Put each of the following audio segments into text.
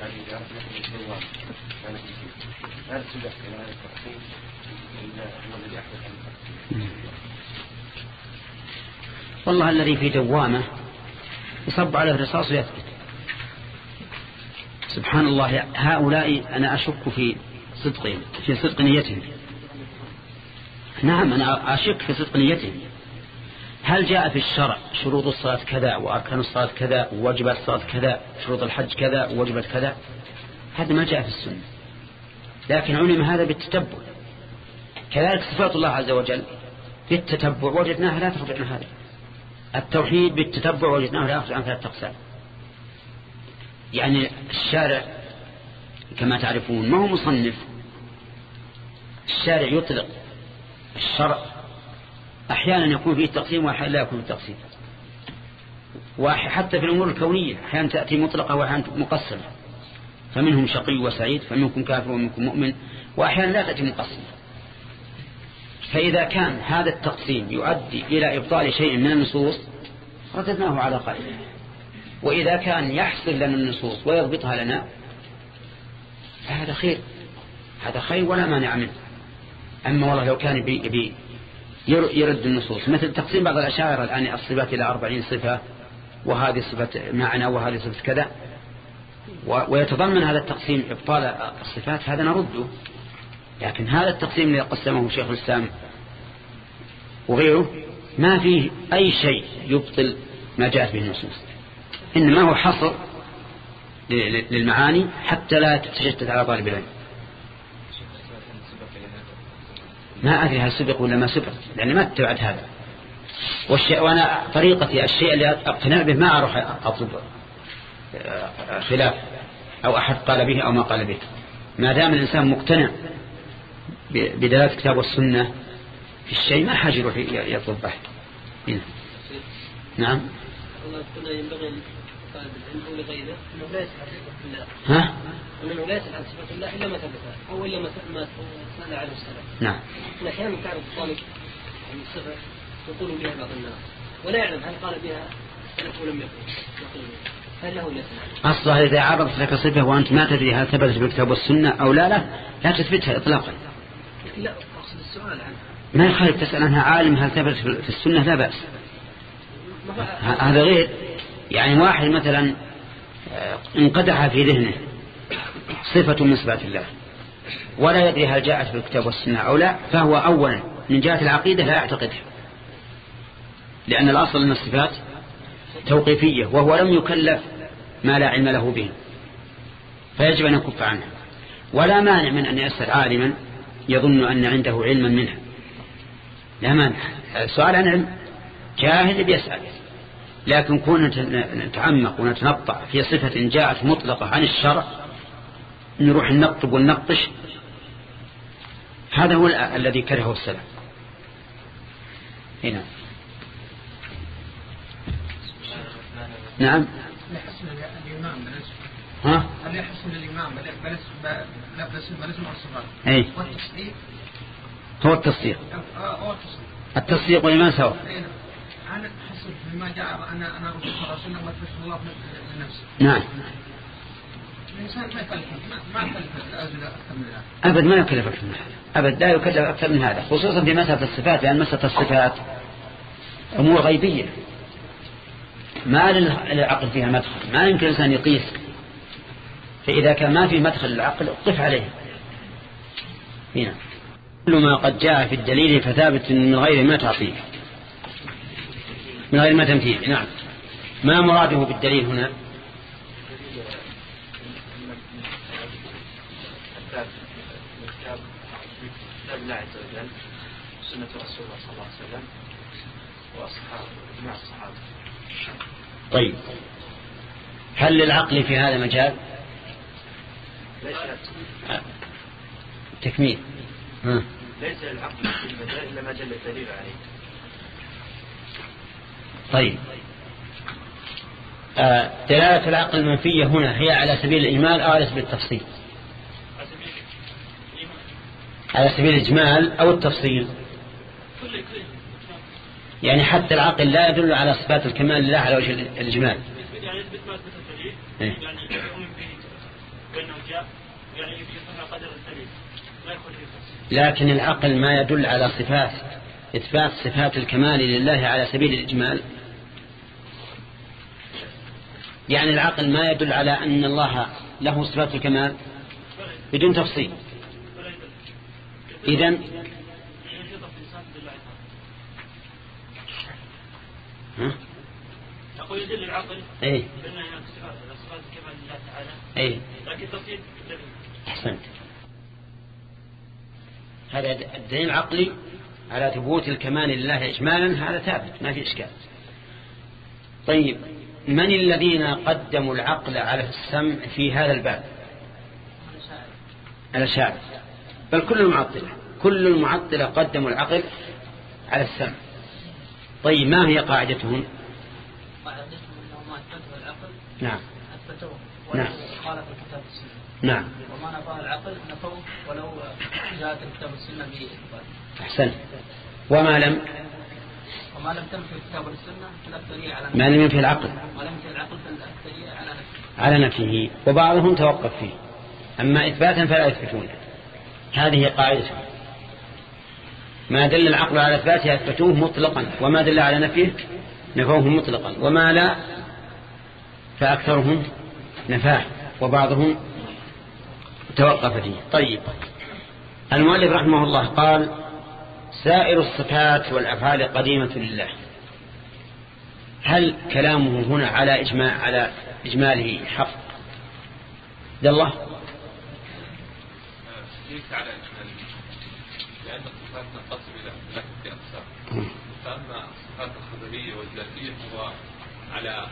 يعني إذا هل تدخل هذا التقسيم إلا هو الذي أحدث والله الذي في دوامة يصب على الرصاص ويثبت. سبحان الله هؤلاء أنا أشك في صدقهم في صدق نيتهم. نعم أنا أشك في صدق نيتهم. هل جاء في الشرع شروط الصلاة كذا وأركان الصلاة كذا وواجبات الصلاة كذا شروط الحج كذا وواجبات كذا؟ هذا ما جاء في السنة. لكن علم هذا بالتتبع. كذلك صفات الله عز وجل بالتتبع. وجدناها لا تخرج عن هذا. التوحيد بالتتبع وجدناه لا يخرج عن ثلاثة أقسام. يعني الشارع كما تعرفون ما هو مصنف. الشارع يطلق الشرع أحيانا يكون فيه التقسيم وأحيانا لا يكون التقسيم وحتى في الأمور الكونية أحيانا تأتي مطلقة وأحيانا مقسمة. فمنهم شقي وسعيد فمنكم كافر ومنكم مؤمن وأحيانا لا تأتي مقسمة. فإذا كان هذا التقسيم يؤدي إلى إبطال شيء من النصوص رددناه على قائله وإذا كان يحصل لنا النصوص ويضبطها لنا فهذا خير. هذا خير ولا مانع منه. أما والله لو كان بي بي يرد النصوص. مثل تقسيم بعض الأشاعر الآن الصفات إلى أربعين صفة وهذه صفة معنى وهذه صفة كذا. ويتضمن هذا التقسيم إبطال الصفات هذا نرده لكن هذا التقسيم الذي قسمه شيخ الإسلام وغيره ما فيه أي شيء يبطل ما جاءت به النصوص. إنما هو حصر للمعاني حتى لا تتشتت على طالب العلم. ما أدري هل سبق ولا ما سبق لأني ما اتبعت هذا. والشيء وأنا طريقتي الشيء اللي أقتنع به ما أروح أطلب آه، خلاف أو أحد قال به أو ما قال به. ما دام الإنسان مقتنع بدلالة الكتاب والسنة في الشيء ما حاجة يروح يطلب بحث هنا. نعم. الله ينبغي لطالب العلم أو لغيره إنه لا يسأل صفة الله. ها؟ إنه لا يسأل عن صفة الله إلا ما أو إلا ما سال عنه السلف نعم. أحيانا تعرف الطالب يقول بها بعض الناس ولا يعلم هل قال بها السلف ولم يقل. هل له أصلا إذا عرضت لك صفة وأنت ما تدري هل ثبتت بالكتاب والسنة أو لا لا لا تثبتها إطلاقا. لا أقصد السؤال عنها. ما يخالف تسأل عنها عالم هل ثبت في السنة؟ لا بأس. هذا غير. يعني واحد مثلا آه، انقدح في ذهنه صفة من صفات الله. ولا يدري هل جاءت في الكتاب والسنة أو لا فهو أولا من جهة العقيدة لا يعتقدها لأن الأصل أن الصفات توقيفية وهو لم يكلف ما لا علم له به. فيجب أن يكف عنها ولا مانع من أن يسأل عالما يظن أن عنده علما منها لا مانع. السؤال عن علم جاهل بيسأل لكن كنا نتعمق ونتنطع في صفة جاءت مطلقة عن الشرع نروح ننطب وننقش هذا هو الذي كرهه السلف. هنا. نعم. ها؟ هل يحسن للإمام بل أي والتصديق. هو التصديق هو التصديق التصديق والإيمان سوا أنا حسن فيما جاء أنا أنا رسول الله صلى الله عليه وسلم الله لنفسه نعم. أبد ما يكلف أكثر من هذا. أبد لا يكلف أكثر من هذا خصوصا في مسألة الصفات لأن مسألة الصفات أمور غيبية. ما للعقل فيها مدخل. ما يمكن الإنسان يقيس. فإذا كان ما في مدخل للعقل قف عليه. هنا. كل ما قد جاء في الدليل فثابت من غير ما تعطيه من غير ما تمثيل. نعم. ما مراده بالدليل هنا؟ الله عز وجل سنة رسول الله صلى الله عليه وسلم وأصحابه مع الصحابة طيب. هل للعقل في هذا مجال؟ تكميل. ها. ليس للعقل في المجال إلا ما جل الدليل عليه. طيب. آه دلالة العقل المنفية هنا هي على سبيل الإجمال أو على سبيل التفصيل على سبيل الإجمال أو التفصيل. يعني حتى العقل لا يدل على صفات الكمال لله على وجه الإجمال. لكن العقل ما يدل على صفات إثبات صفات الكمال لله على سبيل الإجمال. يعني العقل ما يدل على أن الله له صفات الكمال بدون تفصيل. إذن؟ يقول يدل العقل إيه. بأن هناك صفات الكمال لله تعالى. إيه. لكن الدليل أحسنت. هذا الدليل العقلي على ثبوت الكمال لله إجمالا هذا ثابت ما في إشكال. طيب من الذين قدموا العقل على السمع في هذا الباب؟ الأشاعرة بل كل المعطلة كل المعطلة قدموا العقل على السمع. طيب ما هي قاعدتهم قاعدتهم انه ما اثبته العقل نعم. اثبتوه نعم. ولو خالف الكتاب والسنة نعم. وما نفاه العقل نفوه ولو جاءت الكتاب والسنة باثباته أحسنت وما لم؟ وما لم تنفي الكتاب فلا دليل على ما لم ينفي العقل. ما لم ينفي العقل دليل على نفسه. على نفيه وبعضهم توقف فيه. أما إثباتا فلا يثبتونه هذه قاعدتهم ما دل العقل على إثباته أثبتوه مطلقا وما دل على نفيه نفوه مطلقا وما لا فأكثرهم نفاه وبعضهم توقف فيه. طيب. المؤلف رحمه الله قال سائر الصفات والأفعال قديمة لله. هل كلامه هنا على إجماع على إجماله حق؟ ده الله. ليس على إجمال لأن الصفات تنقسم إلى ثلاثة أقسام. فأما الصفات الخبرية والذاتية هو على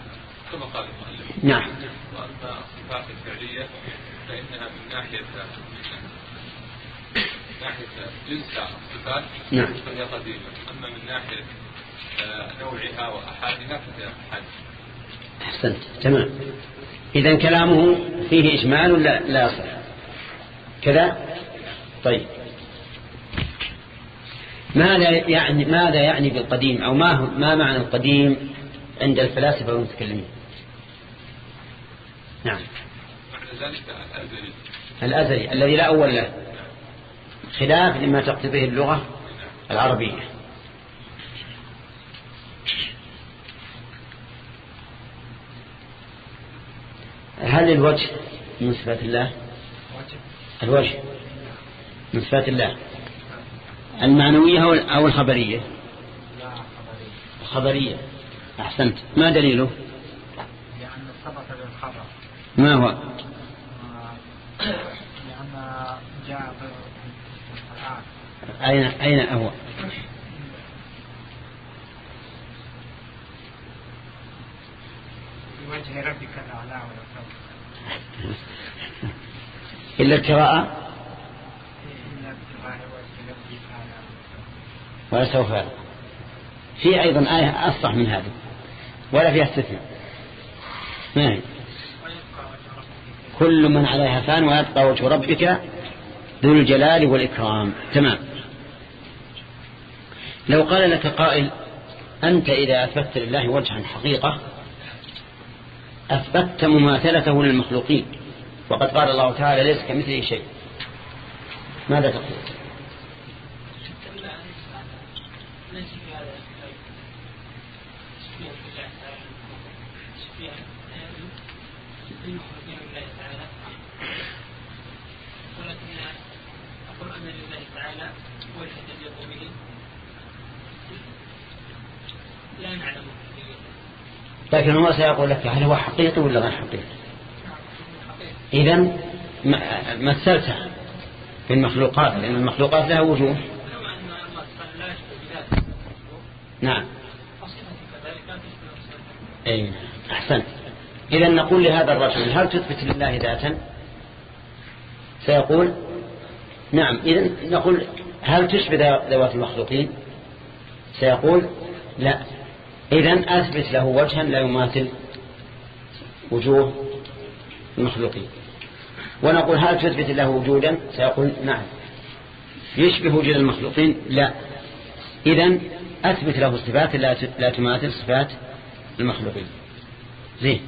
كما قال المؤلف. نعم. وأما الصفات الفعلية فإنها من ناحية من ناحية جنسها الصفات نعم. فهي قديمة. أما من ناحية آه، نوعها وأحادها فهي حادثة. أحسنت. تمام. إذا كلامه فيه إجمال لا, لا يصح؟ كذا؟ طيب. ماذا يعني ماذا يعني بالقديم؟ أو ما ما معنى القديم عند الفلاسفة والمتكلمين؟ نعم. ذلك الأزلي. الأزلي الذي لا أول له. خلاف لما تقتضيه اللغة العربية. هل الوجه من صفات الله؟ الوجه. من صفات الله. المعنوية أو- الخبرية؟ الخبرية أحسنت. ما دليله؟ لأن ثبت بالخبر ما هو؟ لأن جاء أين أين هو؟ في وجه ربك الأعلى إلا القراءة إلا ابتغاء وجه ربك الأعلى والأكرم ولا سوف يرى. في أيضا آية أصح من هذه ولا فيها استثناء. ربك كل من عليها فان ويبقى وجه ربك ذو الجلال والإكرام. تمام. لو قال لك قائل أنت إذا أثبت لله وجها حقيقة أثبتت مماثلته للمخلوقين وقد قال الله تعالى ليس كمثله شيء. ماذا تقول ليس في هذا الكتاب تشبيه بالله تعالى تشبيه المخلوقين بالله تعالى ولكن أقول أن لله تعالى وجه يليق به لا نعلمه لكن هو سيقول لك هل هو حقيقي ولا غير حقيقي؟ إذا مثلتها في المخلوقات لأن المخلوقات لها وجوه. الله نعم. أي أحسنت. إذا نقول لهذا الرجل هل تثبت لله ذاتا؟ سيقول نعم. إذا نقول هل تشبه ذوات المخلوقين؟ سيقول لا. إذا أثبت له وجها لا يماثل وجوه المخلوقين. ونقول هل تثبت له وجودا؟ سيقول نعم. يشبه وجود المخلوقين؟ لا. إذا أثبت له صفات لا تماثل صفات المخلوقين. زين.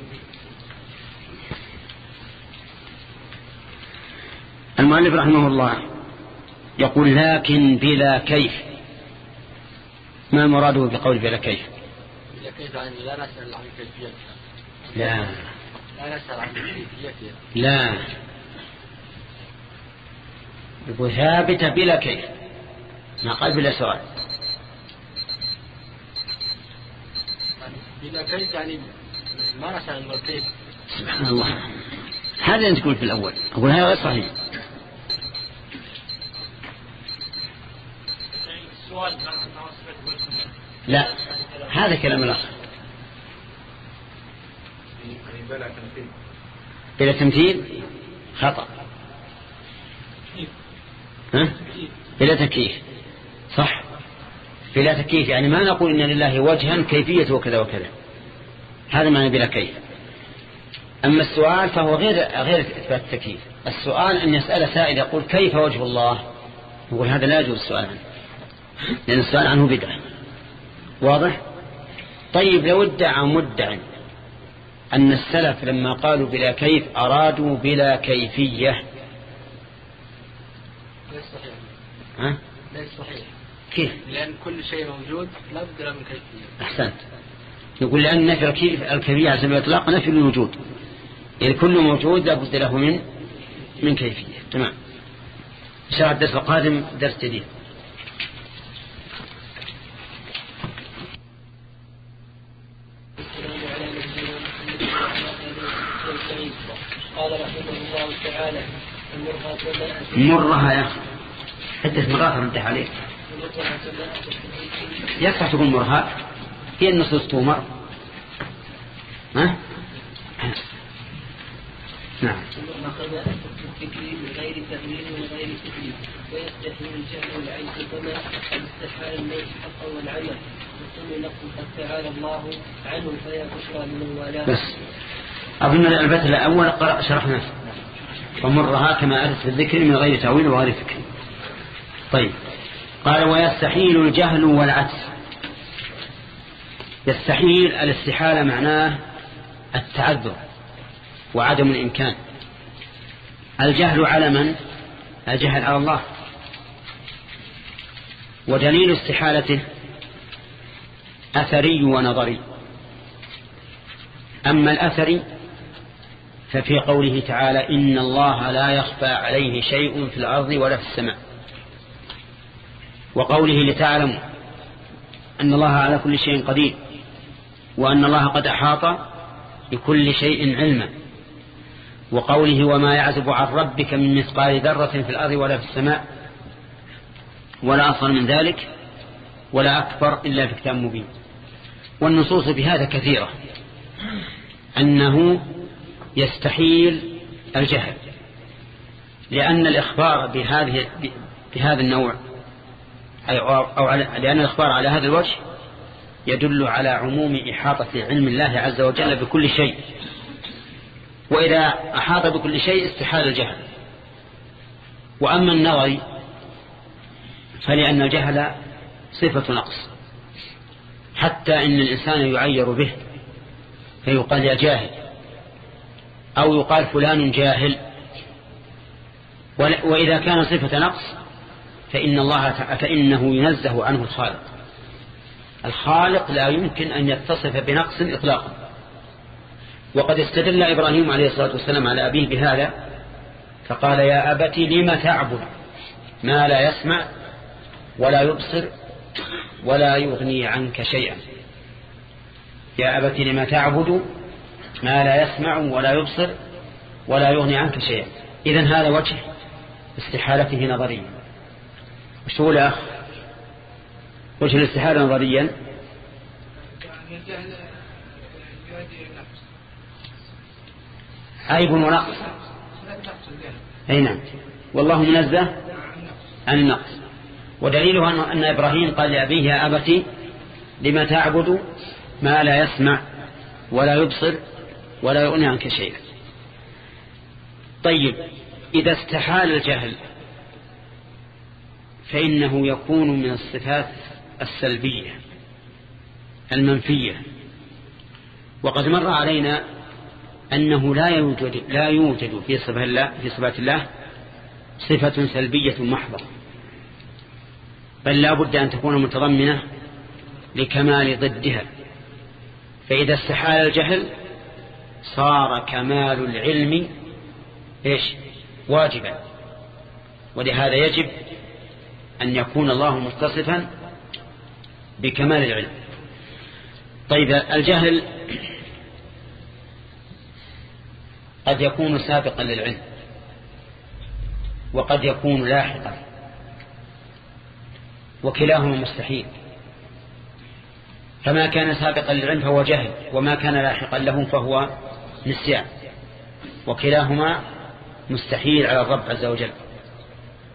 المؤلف رحمه الله يقول لكن بلا كيف. ما المراد بقول بلا كيف؟ كيف يعني لا نسأل عن كيفيتها. لا. لا نسأل عن كيفيتها. لا. يقول ثابتة بلا كيف. ما قال بلا سؤال. بلا كيف يعني ما نسأل عن كيف. سبحان الله. هذا أنت تقول في الأول. أقول هذا غير صحيح. لا. هذا كلام الآخر بلا تمثيل؟ خطأ. ها؟ بلا تكييف. صح. بلا تكييف يعني ما نقول إن لله وجها كيفية وكذا وكذا. هذا معنى بلا كيف. أما السؤال فهو غير غير إثبات التكييف. السؤال أن يسأل سائل يقول كيف وجه الله؟ يقول هذا لا يجوز السؤال عنه. لأن السؤال عنه بدعة. واضح؟ طيب لو ادعى مدع أن السلف لما قالوا بلا كيف أرادوا بلا كيفية. ليس صحيح. ها؟ ليس صحيح. كيف؟ لأن كل شيء موجود لا بد له من كيفية. أحسنت. يقول لأن نفي الكيف- الكيفية على سبيل الإطلاق نفي الوجود. يعني كل موجود لا بد له من من كيفية. تمام. إن شاء الله الدرس القادم درس جديد والسلام على نبينا محمد وعلى اله وصحبه اجمعين قال رحمه الله تعالى المرأة وما مرها يا أخي عدة مرات ردح عليك يصح تقول مرها. هي النصوص تؤمر ها؟ نعم. غير وغير تكليف كما استحال الميت حقا والعمى وكل نقص قد تعالى الله عنه فيا بشرى لمن والاه بس. أظن البيت الأول شرحناه ومرها كما أتت في الذكر من غير تأويل وغير فكر. طيب. قال ويستحيل الجهل والعجز. يستحيل الاستحالة معناه التعذر وعدم الإمكان. الجهل على من؟ الجهل على الله. ودليل استحالته أثري ونظري. أما الأثري ففي قوله تعالى إن الله لا يخفى عليه شيء في الأرض ولا في السماء. وقوله لتعلموا أن الله على كل شيء قدير وأن الله قد أحاط بكل شيء علما. وقوله وما يعزب عن ربك من مثقال ذرة في الأرض ولا في السماء. ولا أصغر من ذلك ولا أكبر إلا في كتاب مبين. والنصوص في هذا كثيرة. أنه يستحيل الجهل لأن الإخبار بهذه بهذا النوع أو على لأن الإخبار على هذا الوجه يدل على عموم إحاطة علم الله عز وجل بكل شيء. وإذا أحاط بكل شيء استحال الجهل. وأما النظر فلأن الجهل صفة نقص. حتى إن الإنسان يعير به فيقال يا جاهل. أو يقال فلان جاهل. وإذا كان صفة نقص فإن الله فإنه ينزه عنه الخالق. الخالق لا يمكن أن يتصف بنقص إطلاقا. وقد استدل إبراهيم عليه الصلاة والسلام على أبيه بهذا فقال يا أبت لم تعبد؟ ما لا يسمع ولا يبصر ولا يغني عنك شيئا. يا أبت لم تعبد؟ ما لا يسمع ولا يبصر ولا يغني عنك شيئا. إذن هذا وجه استحالته نظريا. وش هو الأخ وجه الاستحالة نظريا. عيب ونقص. أي نعم. والله منزه عن النقص. ودليله أن إبراهيم قال لأبيه يا أبتي لما تعبد ما لا يسمع ولا يبصر ولا يغني عنك شيئا. طيب إذا استحال الجهل فإنه يكون من الصفات السلبية المنفية. وقد مر علينا أنه لا يوجد لا يوجد في صفات الله في صفات الله صفة سلبية محضة. بل لا بد أن تكون متضمنة لكمال ضدها. فإذا استحال الجهل صار كمال العلم إيش؟ واجبا. ولهذا يجب أن يكون الله متصفا بكمال العلم. طيب الجهل قد يكون سابقا للعلم وقد يكون لاحقا وكلاهما مستحيل. فما كان سابقا للعلم فهو جهل وما كان لاحقا له فهو نسيان وكلاهما مستحيل على الرب عز وجل.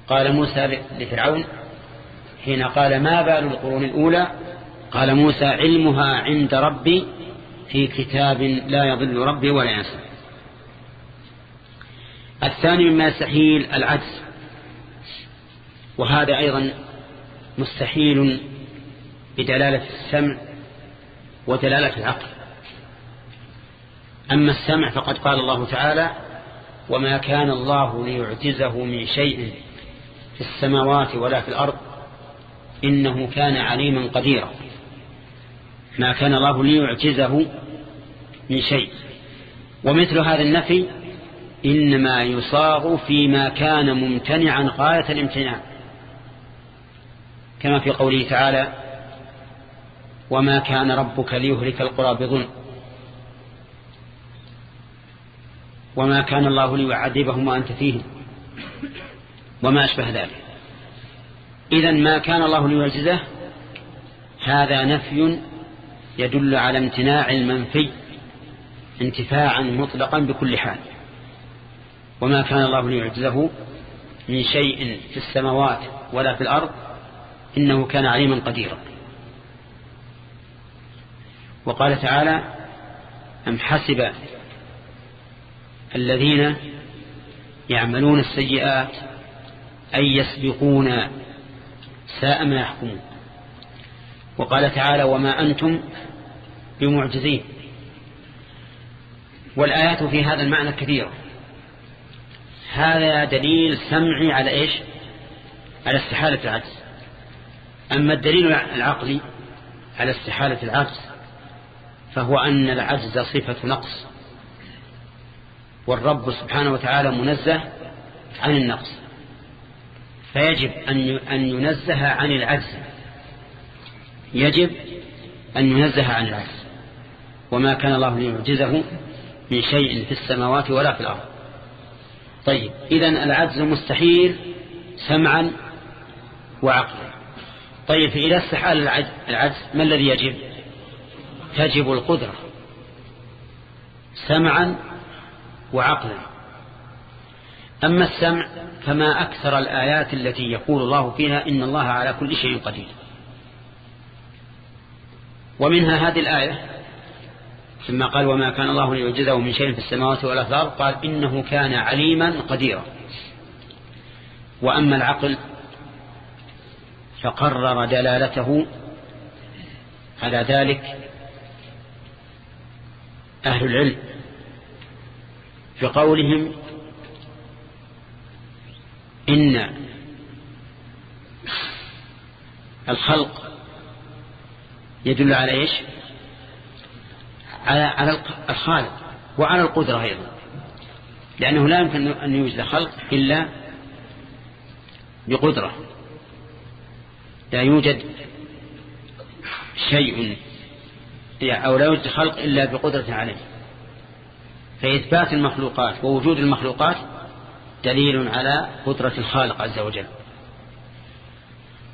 قال موسى لفرعون حين قال ما بال القرون الأولى؟ قال موسى علمها عند ربي في كتاب لا يضل ربي ولا ينسى. الثاني مما يستحيل العجز وهذا أيضا مستحيل بدلالة السمع ودلالة العقل. أما السمع فقد قال الله تعالى وما كان الله ليعجزه من شيء في السماوات ولا في الأرض إنه كان عليما قديرا. ما كان الله ليعجزه من شيء. ومثل هذا النفي إنما يصاغ فيما كان ممتنعا غاية الامتناع. كما في قوله تعالى وما كان ربك ليهلك القرى بظلم. وما كان الله ليعذبهم وأنت فيهم. وما أشبه ذلك. إذا ما كان الله ليعجزه هذا نفي يدل على امتناع المنفي انتفاعا مطلقا بكل حال. وما كان الله ليعجزه من شيء في السماوات ولا في الأرض إنه كان عليما قديرا. وقال تعالى أم حسب الذين يعملون السيئات أن يسبقون ساء ما يحكمون. وقال تعالى وما أنتم بمعجزين. والآيات في هذا المعنى كثيرة. هذا دليل سمعي على إيش؟ على استحالة العجز. أما الدليل العقلي على استحالة العجز فهو أن العجز صفة نقص. والرب سبحانه وتعالى منزه عن النقص. فيجب أن ينزه عن العجز. يجب أن ينزه عن العجز. وما كان الله ليعجزه من شيء في السماوات ولا في الأرض. طيب إذا العجز مستحيل سمعا وعقلا. طيب إذا استحال العجز ما الذي يجب؟ تجب القدرة. سمعا وعقلا. أما السمع فما أكثر الآيات التي يقول الله فيها إن الله على كل شيء قدير. ومنها هذه الآية ثم قال وما كان الله ليعجزه من شيء في السماوات الأرض قال إنه كان عليما قديرا. وأما العقل فقرر دلالته على ذلك أهل العلم. بقولهم إن الخلق يدل على إيش؟ على على الخالق وعلى القدرة أيضا. لأنه لا يمكن أن يوجد خلق إلا بقدرة. لا يوجد شيء أو لا يوجد خلق إلا بقدرة عليه. فإثبات المخلوقات ووجود المخلوقات دليل على قدرة الخالق عز وجل.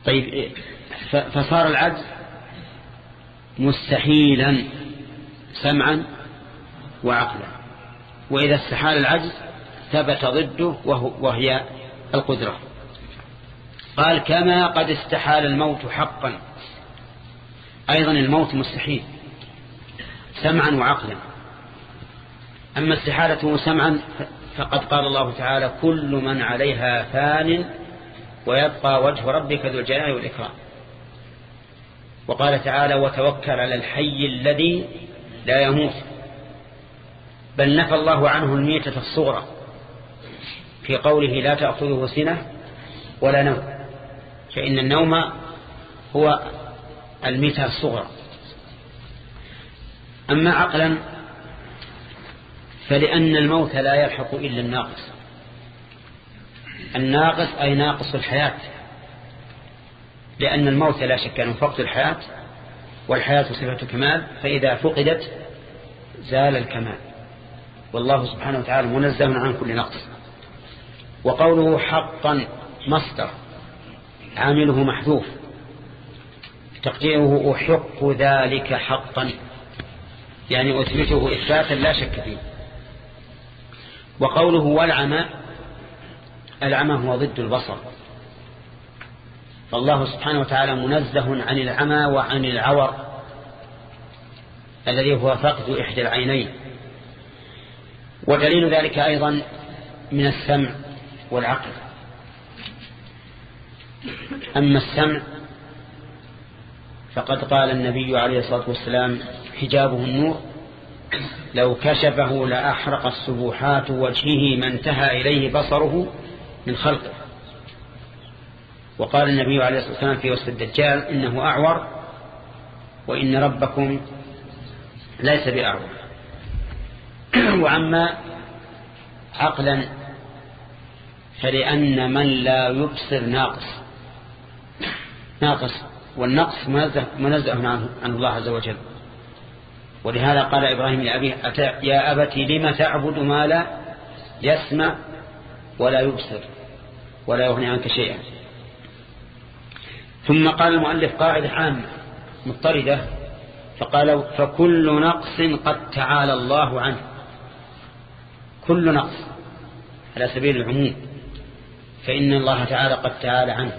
طيب فصار العجز مستحيلا سمعا وعقلا. وإذا استحال العجز ثبت ضده وهي القدرة. قال كما قد استحال الموت حقا. أيضا الموت مستحيل سمعا وعقلا. أما استحالته سمعا فقد قال الله تعالى كل من عليها فان ويبقى وجه ربك ذو الجلال والإكرام. وقال تعالى وتوكل على الحي الذي لا يموت بل نفى الله عنه الميتة الصغرى في قوله لا تأخذه سنة ولا نوم فإن النوم هو الميتة الصغرى. أما عقلا فلأن الموت لا يلحق إلا الناقص. الناقص أي ناقص الحياة. لأن الموت لا شك أنه فقد الحياة والحياة صفة كمال فإذا فقدت زال الكمال. والله سبحانه وتعالى منزه عن كل نقص. وقوله حقا مصدر عامله محذوف. تقديره أحق ذلك حقا يعني أثبته إثباتا لا شك فيه. وقوله والعمى العمى هو ضد البصر. فالله سبحانه وتعالى منزه عن العمى وعن العور الذي هو فقد إحدى العينين. ودليل ذلك أيضا من السمع والعقل. أما السمع فقد قال النبي عليه الصلاة والسلام حجابه النور لو كشفه لأحرق السبوحات وجهه ما انتهى إليه بصره من خلقه. وقال النبي عليه الصلاة والسلام في وصف الدجال إنه أعور وإن ربكم ليس بأعور. وعما عقلا فلأن من لا يبصر ناقص. ناقص والنقص منزه, منزه عن الله عز وجل. ولهذا قال إبراهيم لأبيه يا أبت لم تعبد ما لا يسمع ولا يبصر ولا يغني عنك شيئا. ثم قال المؤلف قاعدة عامة مضطردة فقال فكل نقص قد تعالى الله عنه. كل نقص على سبيل العموم فإن الله تعالى قد تعالى عنه.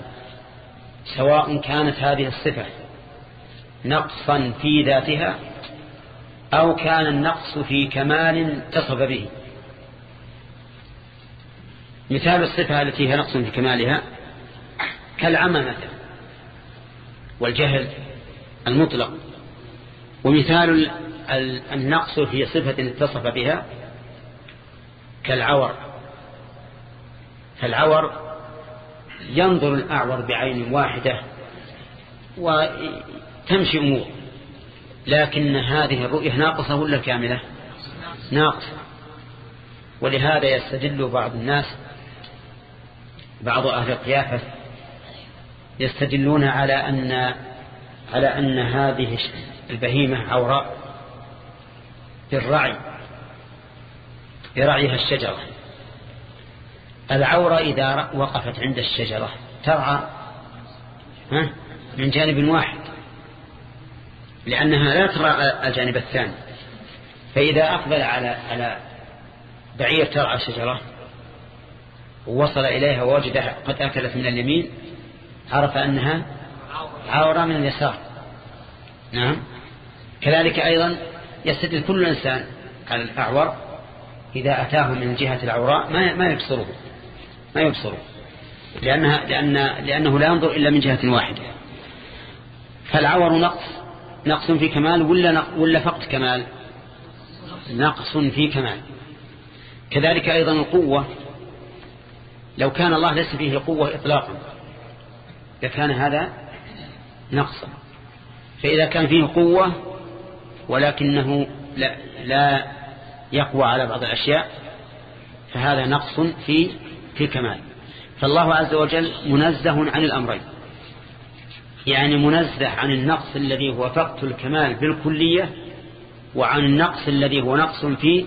سواء كانت هذه الصفة نقصا في ذاتها أو كان النقص في كمال اتصف به. مثال الصفة التي هي نقص في كمالها كالعمى مثلا والجهل المطلق. ومثال النقص في صفة اتصف بها كالعور. فالعور ينظر الأعور بعين واحدة وتمشي أمور لكن هذه الرؤية ناقصة ولا كاملة؟ ناقصة. ولهذا يستدل بعض الناس بعض أهل القيافة يستدلون على أن على أن هذه البهيمة عوراء بالرعي برعيها الشجرة. العورة إذا وقفت عند الشجرة ترعى من جانب واحد. لأنها لا ترى الجانب الثاني. فإذا أقبل على على بعير ترعى الشجرة ووصل إليها ووجدها قد أكلت من اليمين عرف أنها عورة من اليسار. نعم. كذلك أيضا يستدل كل إنسان على الأعور إذا أتاه من جهة العوراء ما ما يبصره ما يبصره. لأنها لأن لأنه لا ينظر إلا من جهة واحدة. فالعور نقص نقص في كمال ولا ولا فقد كمال؟ نقص في كمال. كذلك أيضا القوة. لو كان الله ليس فيه القوة إطلاقا لكان هذا نقصا. فإذا كان فيه قوة ولكنه لا, لا يقوى على بعض الأشياء فهذا نقص في في كمال. فالله عز وجل منزه عن الأمرين. يعني منزه عن النقص الذي هو فقط الكمال بالكلية وعن النقص الذي هو نقص في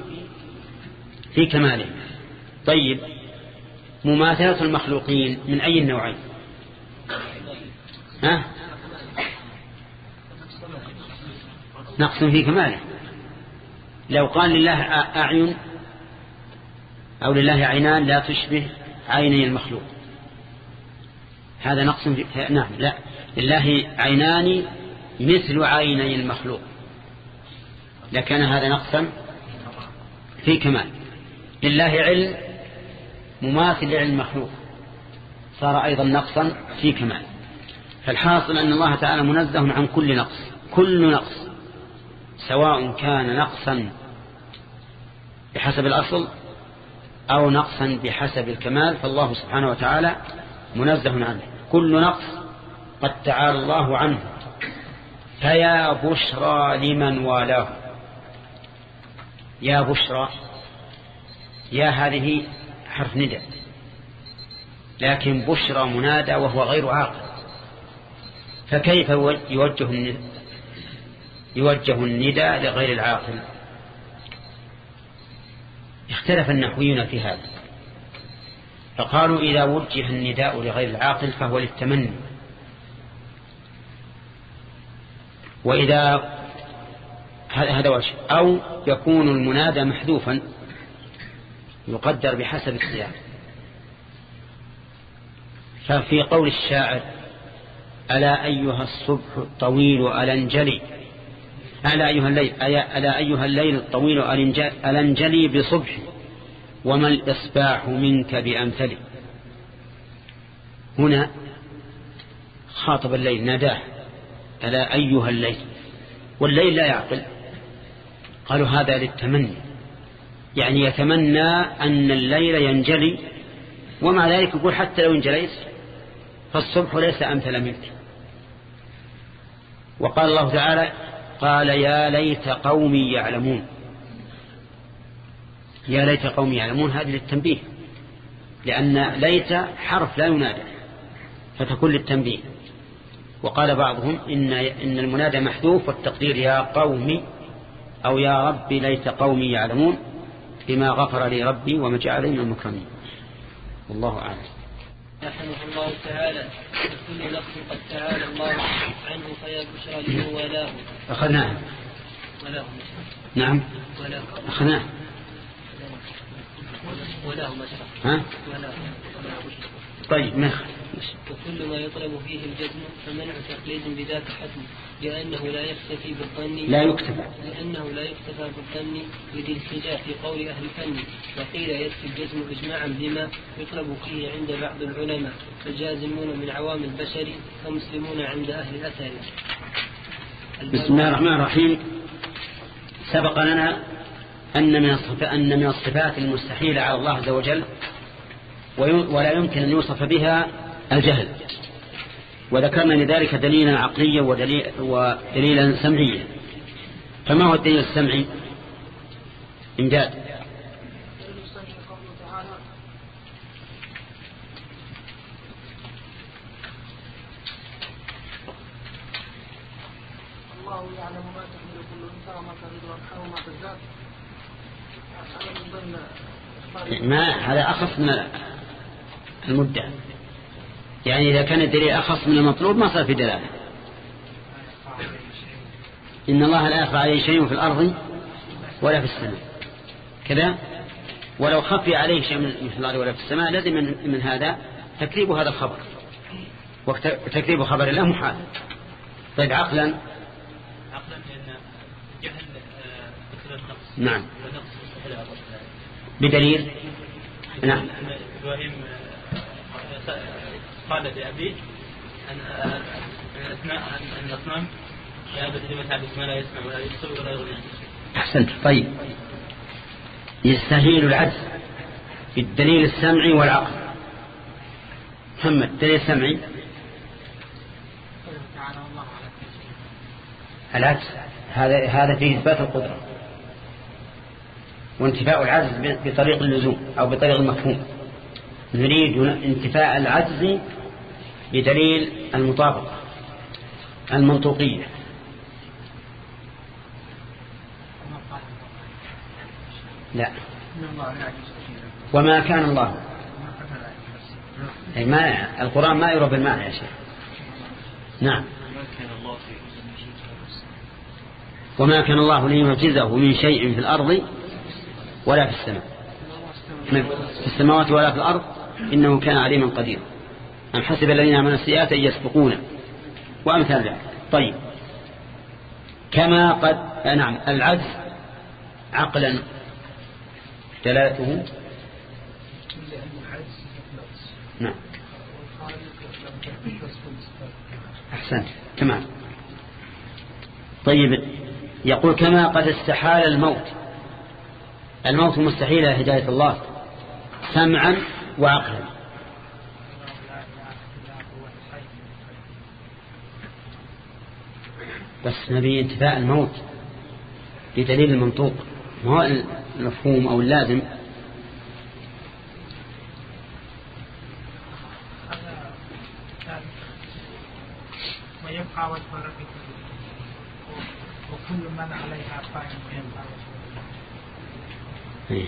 في كماله. طيب مماثلة المخلوقين من أي النوعين؟ ها؟ نقص في كماله. لو قال لله أعين أو لله عينان لا تشبه عيني المخلوق. هذا نقص في... نعم لا. لله عينان مثل عيني المخلوق. لكان هذا نقصا في كمال. لله علم مماثل لعلم المخلوق. صار أيضا نقصا في كمال. فالحاصل أن الله تعالى منزه عن كل نقص. كل نقص. سواء كان نقصا بحسب الأصل أو نقصا بحسب الكمال فالله سبحانه وتعالى منزه عنه. كل نقص قد تعالى الله عنه فيا بشرى لمن والاه يا بشرى يا هذه حرف ندى لكن بشرى منادى وهو غير عاقل فكيف يوجه الندى يوجه الندى لغير العاقل؟ اختلف النحويون في هذا فقالوا إذا وجه النداء لغير العاقل فهو للتمني وإذا هذا وجه أو يكون المنادى محذوفا يقدر بحسب السياق. ففي قول الشاعر ألا أيها الصبح الطويل ألنجلي ألا أيها الليل ألا أيها الليل الطويل ألنجلي بصبح؟ وما الإصباح منك بأمثلي؟ هنا خاطب الليل ناداه. ألا أيها الليل؟ والليل لا يعقل. قالوا هذا للتمني. يعني يتمنى أن الليل ينجلي ومع ذلك يقول حتى لو انجليت فالصبح ليس أمثل منك. وقال الله تعالى قال يا ليت قومي يعلمون. يا ليت قومي يعلمون هذه للتنبيه لأن ليت حرف لا ينادى فتكون للتنبيه. وقال بعضهم إن, إن المنادى محذوف والتقدير يا قومي أو يا ربي ليت قومي يعلمون بما غفر لي ربي وما جعلني من المكرمين. والله أعلم. رحمه الله تعالى. وكل نفس قد تعالى الله عنه فيا بشرى لمن والاه أخذناه ولاه نعم. ولاه أخذناه ولاه مشرى ها؟ ولاه طيب ما وكل ما يطلب فيه الجزم فمنع تقليد بذاك حتم لأنه لا يكتفي بالظن لا يكتفى. لأنه لا يكتفى بالظن الحجاء في قول أهل الفن. وقيل يكفي الجزم إجماعا بما يطلب فيه عند بعض العلماء فالجازمون من عوام البشر كمسلمون عند أهل الأثر. بسم الله الرحمن الرحيم. سبق لنا أن من أن من الصفات المستحيلة على الله عز وجل ولا يمكن أن يوصف بها الجهل. وذكرنا لذلك دليلا عقليا ودليل ودليلا سمعيا. فما هو الدليل السمعي؟ إخبار ما هذا أخف من المدة. يعني إذا كان الدليل أخص من المطلوب ما صار في دلالة. إن الله لا يخفى عليه شيء في الأرض ولا في السماء. كذا؟ ولو خفي عليه شيء من في الأرض ولا في السماء لازم من, من هذا تكذيب هذا الخبر. وتكذيب خبر الله محال. طيب عقلا؟ عقلا لأن جهل آه، نعم. بدليل؟ نعم. إبراهيم آه، قال لأبيه أن أثناء أن الأصنام يا أبت لم تعبد ما لا يسمع ولا يبصر ولا يغني. أحسنت. طيب. يستهيل العجز بالدليل السمعي والعقل. محمد دليل سمعي العجز. هذا هذا فيه إثبات القدرة. وانتفاء العجز بطريق اللزوم أو بطريق المفهوم. نريد انتفاء العجز بدليل المطابقة المنطوقية. لا. وما كان الله. أي ما القرآن ما يرى بالمعنى يا شيخ. نعم. وما كان الله ليعجزه من شيء في الأرض ولا في السماء. في السماوات ولا في الأرض. إنه كان عليما قديرا. أم حسب الذين عملوا السيئات أن يسبقون وأمثال ذلك. طيب. كما قد نعم العجز عقلا. دلالته؟ نعم. أحسنت. تمام. طيب. يقول كما قد استحال الموت. الموت مستحيل هداية الله. سمعا وعقلا. بس نبي انتفاء الموت بدليل المنطوق ما هو المفهوم أو اللازم ويبقى وجه ربك وكل من عليها فان ويبقى إيه.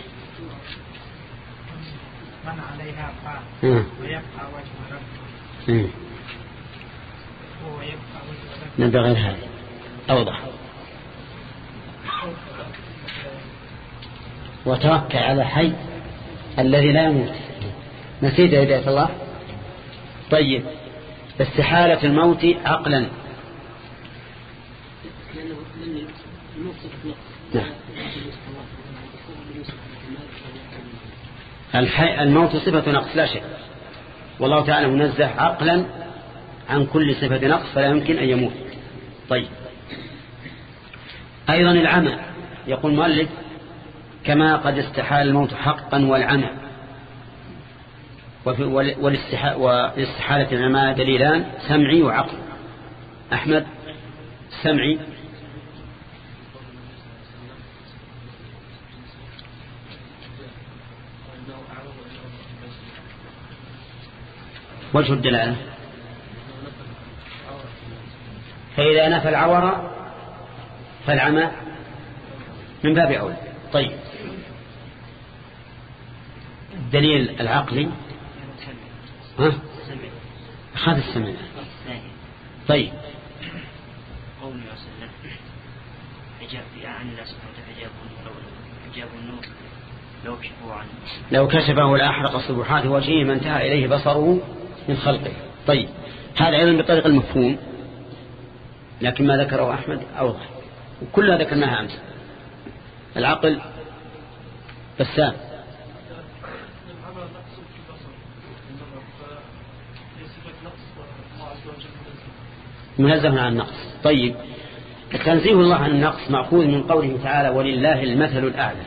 من عليها آه. ويبقى وجه ربك. ويبقى وجه ربك نبي غير هذا أوضح. وتوكل على حي الذي لا يموت. نسيت هداية الله؟ طيب. استحالة الموت عقلا. الحي الموت صفة نقص لا شك والله تعالى منزه عقلا عن كل صفة نقص فلا يمكن أن يموت. طيب. أيضا العمى. يقول مؤلف كما قد استحال الموت حقا والعمى. والاستحالة العمى دليلان سمعي وعقل أحمد سمعي. وجه الدلالة. فإذا نفى العور فالعمى من باب أولى طيب. الدليل العقلي. ها؟ هذا السمع. طيب. قوله وسلم حجاب عن الله سبحانه وتعالى حجاب النور لو كشفوا عنه لو كشفه لأحرق صبحات وجهه ما انتهى إليه بصره من خلقه. طيب. هذا أيضا بطريق المفهوم. لكن ما ذكره أحمد أوضح. وكلها ذكرناها أمس العقل بسام منزه عن النقص. طيب تنزيه الله عن النقص مأخوذ من قوله تعالى ولله المثل الأعلى.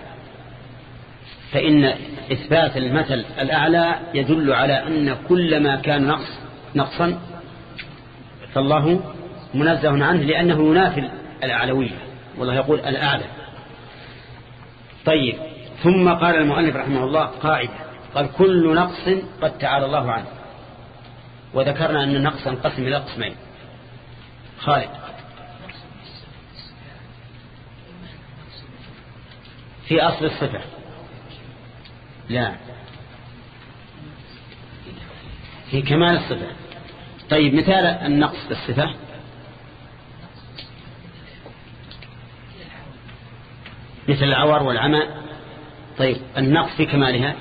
فإن إثبات المثل الأعلى يدل على أن كل ما كان نقص نقصا. فالله منزه عنه لأنه ينافي الأعلوية. والله يقول الأعلى. طيب. ثم قال المؤلف رحمه الله قاعدة. قال كل نقص قد تعالى الله عنه. وذكرنا أن النقص انقسم إلى قسمين. خالد. في أصل الصفة. لا. في كمال الصفة. طيب مثال النقص بالصفة مثل العور والعمى. طيب النقص في كمالها؟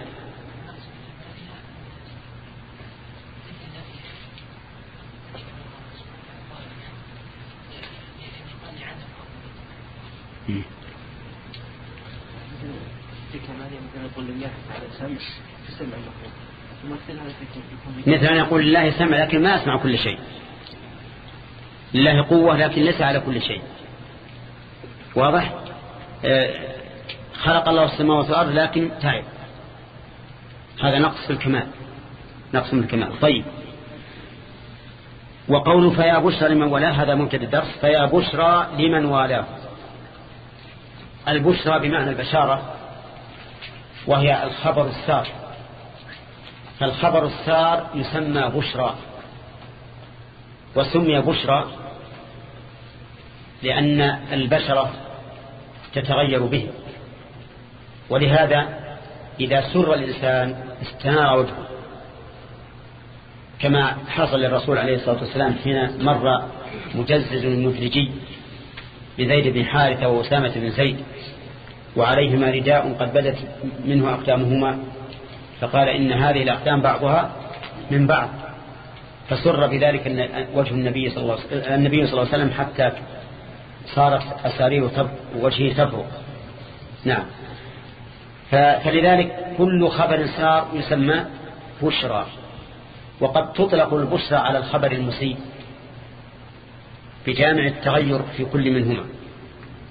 مم. في كماله مثل يقول لله سمع لكن ما أسمع كل شيء. لله قوة لكن ليس على كل شيء. واضح؟ خلق الله السماوات والأرض لكن تعب. هذا نقص في الكمال. نقص من الكمال. طيب. وقول فيا بشرى لمن والاه هذا مبتدا الدرس. فيا بشرى لمن والاه. البشرى بمعنى البشارة وهي الخبر السار. فالخبر السار يسمى بشرى وسمي بشرى لأن البشرة تتغير به. ولهذا إذا سر الإنسان استنار وجهه. كما حصل للرسول عليه الصلاة والسلام حين مر مجزز المدرجي بزيد بن حارثة وأسامة بن زيد وعليهما رداء قد بدت منه أقدامهما. فقال إن هذه الأقدام بعضها من بعض. فسر بذلك وجه النبي صلى الله عليه وسلم حتى صارت أسارير تب وجهه تبرق. نعم. فلذلك كل خبر سار يسمى بشرى. وقد تطلق البشرى على الخبر المسيء بجامع التغير في كل منهما.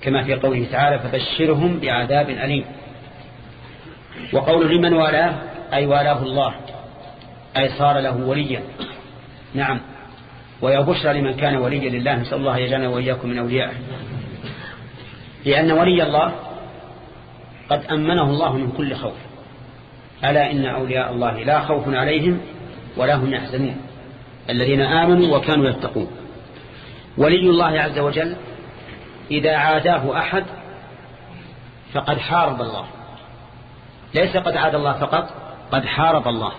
كما في قوله تعالى فبشرهم بعذاب أليم وقول لمن والاه أي والاه الله أي صار له وليا. نعم. ويا بشرى لمن كان وليا لله نسأل الله يجعلنا وإياكم من أوليائه. لأن ولي الله قد أمنه الله من كل خوف. ألا إن أولياء الله لا خوف عليهم ولا هم يحزنون. الذين آمنوا وكانوا يتقون. ولي الله عز وجل إذا عاداه أحد فقد حارب الله. ليس قد عاد الله فقط قد حارب الله.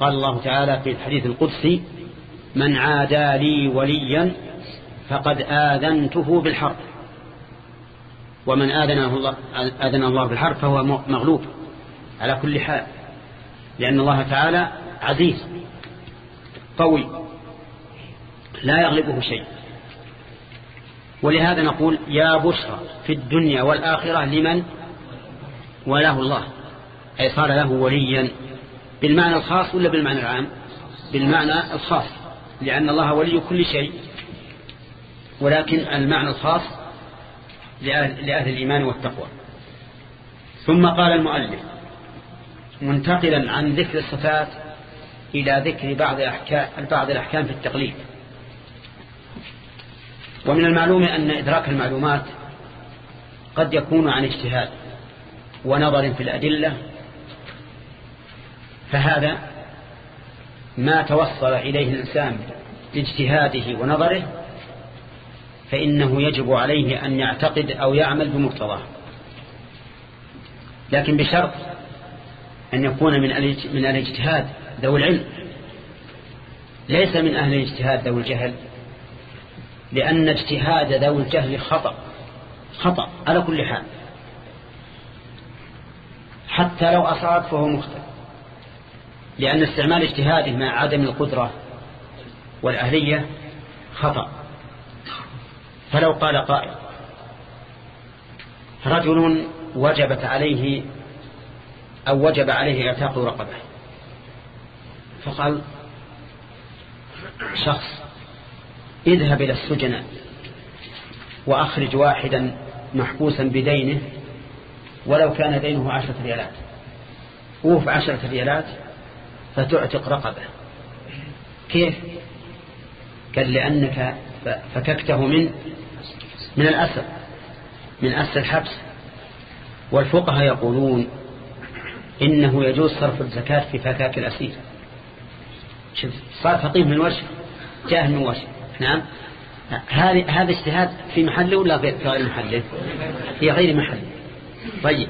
قال الله تعالى في الحديث القدسي من عادى لي وليا فقد آذنته بالحرب. ومن آذنه الله, آذنه الله بالحرب فهو مغلوب على كل حال لأن الله تعالى عزيز قوي لا يغلبه شيء. ولهذا نقول يا بشرى في الدنيا والآخرة لمن؟ وله الله. أي صار له وليا بالمعنى الخاص ولا بالمعنى العام؟ بالمعنى الخاص. لأن الله ولي كل شيء. ولكن المعنى الخاص لأهل, لأهل الإيمان والتقوى. ثم قال المؤلف منتقلا عن ذكر الصفات إلى ذكر بعض أحكام بعض الأحكام في التقليد. ومن المعلوم أن إدراك المعلومات قد يكون عن اجتهاد ونظر في الأدلة. فهذا ما توصل إليه الإنسان باجتهاده ونظره فإنه يجب عليه أن يعتقد أو يعمل بمقتضاه. لكن بشرط أن يكون من من الاجتهاد ذو العلم. ليس من أهل الاجتهاد ذو الجهل لأن اجتهاد ذو الجهل خطأ خطأ على كل حال. حتى لو أصاب فهو مخطئ. لأن استعمال اجتهاده مع عدم القدرة والأهلية خطأ. فلو قال قائل رجل وجبت عليه أو وجب عليه إعتاق رقبة. فقال شخص اذهب إلى السجناء وأخرج واحدا محبوسا بدينه ولو كان دينه عشرة ريالات. وف عشرة ريالات. فتعتق رقبة. كيف؟ قال لأنك فككته من من الأسر من أسر الحبس. والفقهاء يقولون إنه يجوز صرف الزكاة في فكاك الأسير. شوف صار فقيه من وجه جاهل من وجه. نعم؟ هذا هذا اجتهاد في محله ولا غير؟ غير محله. في غير محله. طيب.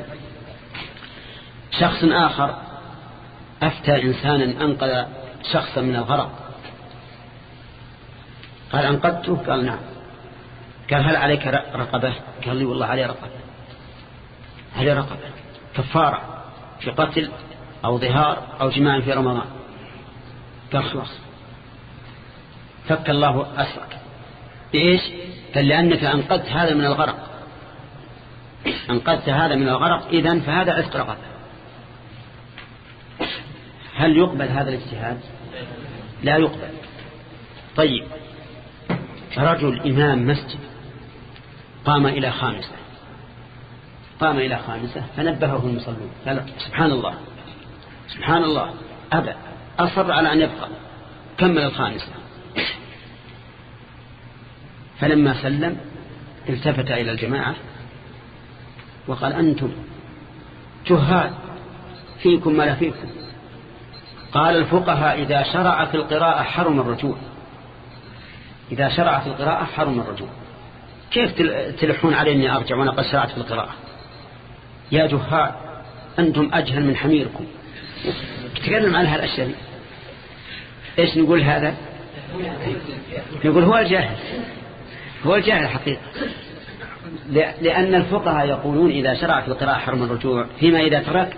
شخص آخر أفتى إنسانا أنقذ شخصا من الغرق. قال أنقذته؟ قال نعم. قال هل عليك رقبة؟ قال لي والله علي رقبة. علي رقبة. كفارة في قتل أو ظهار أو جماع في رمضان. قال خلاص. فك الله أسرك. بإيش؟ قال لأنك أنقذت هذا من الغرق. أنقذت هذا من الغرق إذن فهذا عتق رقبة. هل يقبل هذا الاجتهاد؟ لا يقبل. طيب رجل إمام مسجد قام إلى خامسة. قام إلى خامسة فنبهه المصلون. قال سبحان الله. سبحان الله. أبى أصر على أن يبقى. كمل الخامسة. فلما سلم التفت إلى الجماعة وقال أنتم جهال فيكم ما لا فيكم. قال الفقهاء إذا شرع في القراءة حرم الرجوع. إذا شرع في القراءة حرم الرجوع. كيف تلحون علي أني أرجع وأنا قد شرعت في القراءة؟ يا جهال أنتم أجهل من حميركم. تكلم عن هالأشياء إيش نقول هذا؟ نقول هو الجاهل. هو الجاهل حقيقة. لأن الفقهاء يقولون إذا شرع في القراءة حرم الرجوع. فيما إذا ترك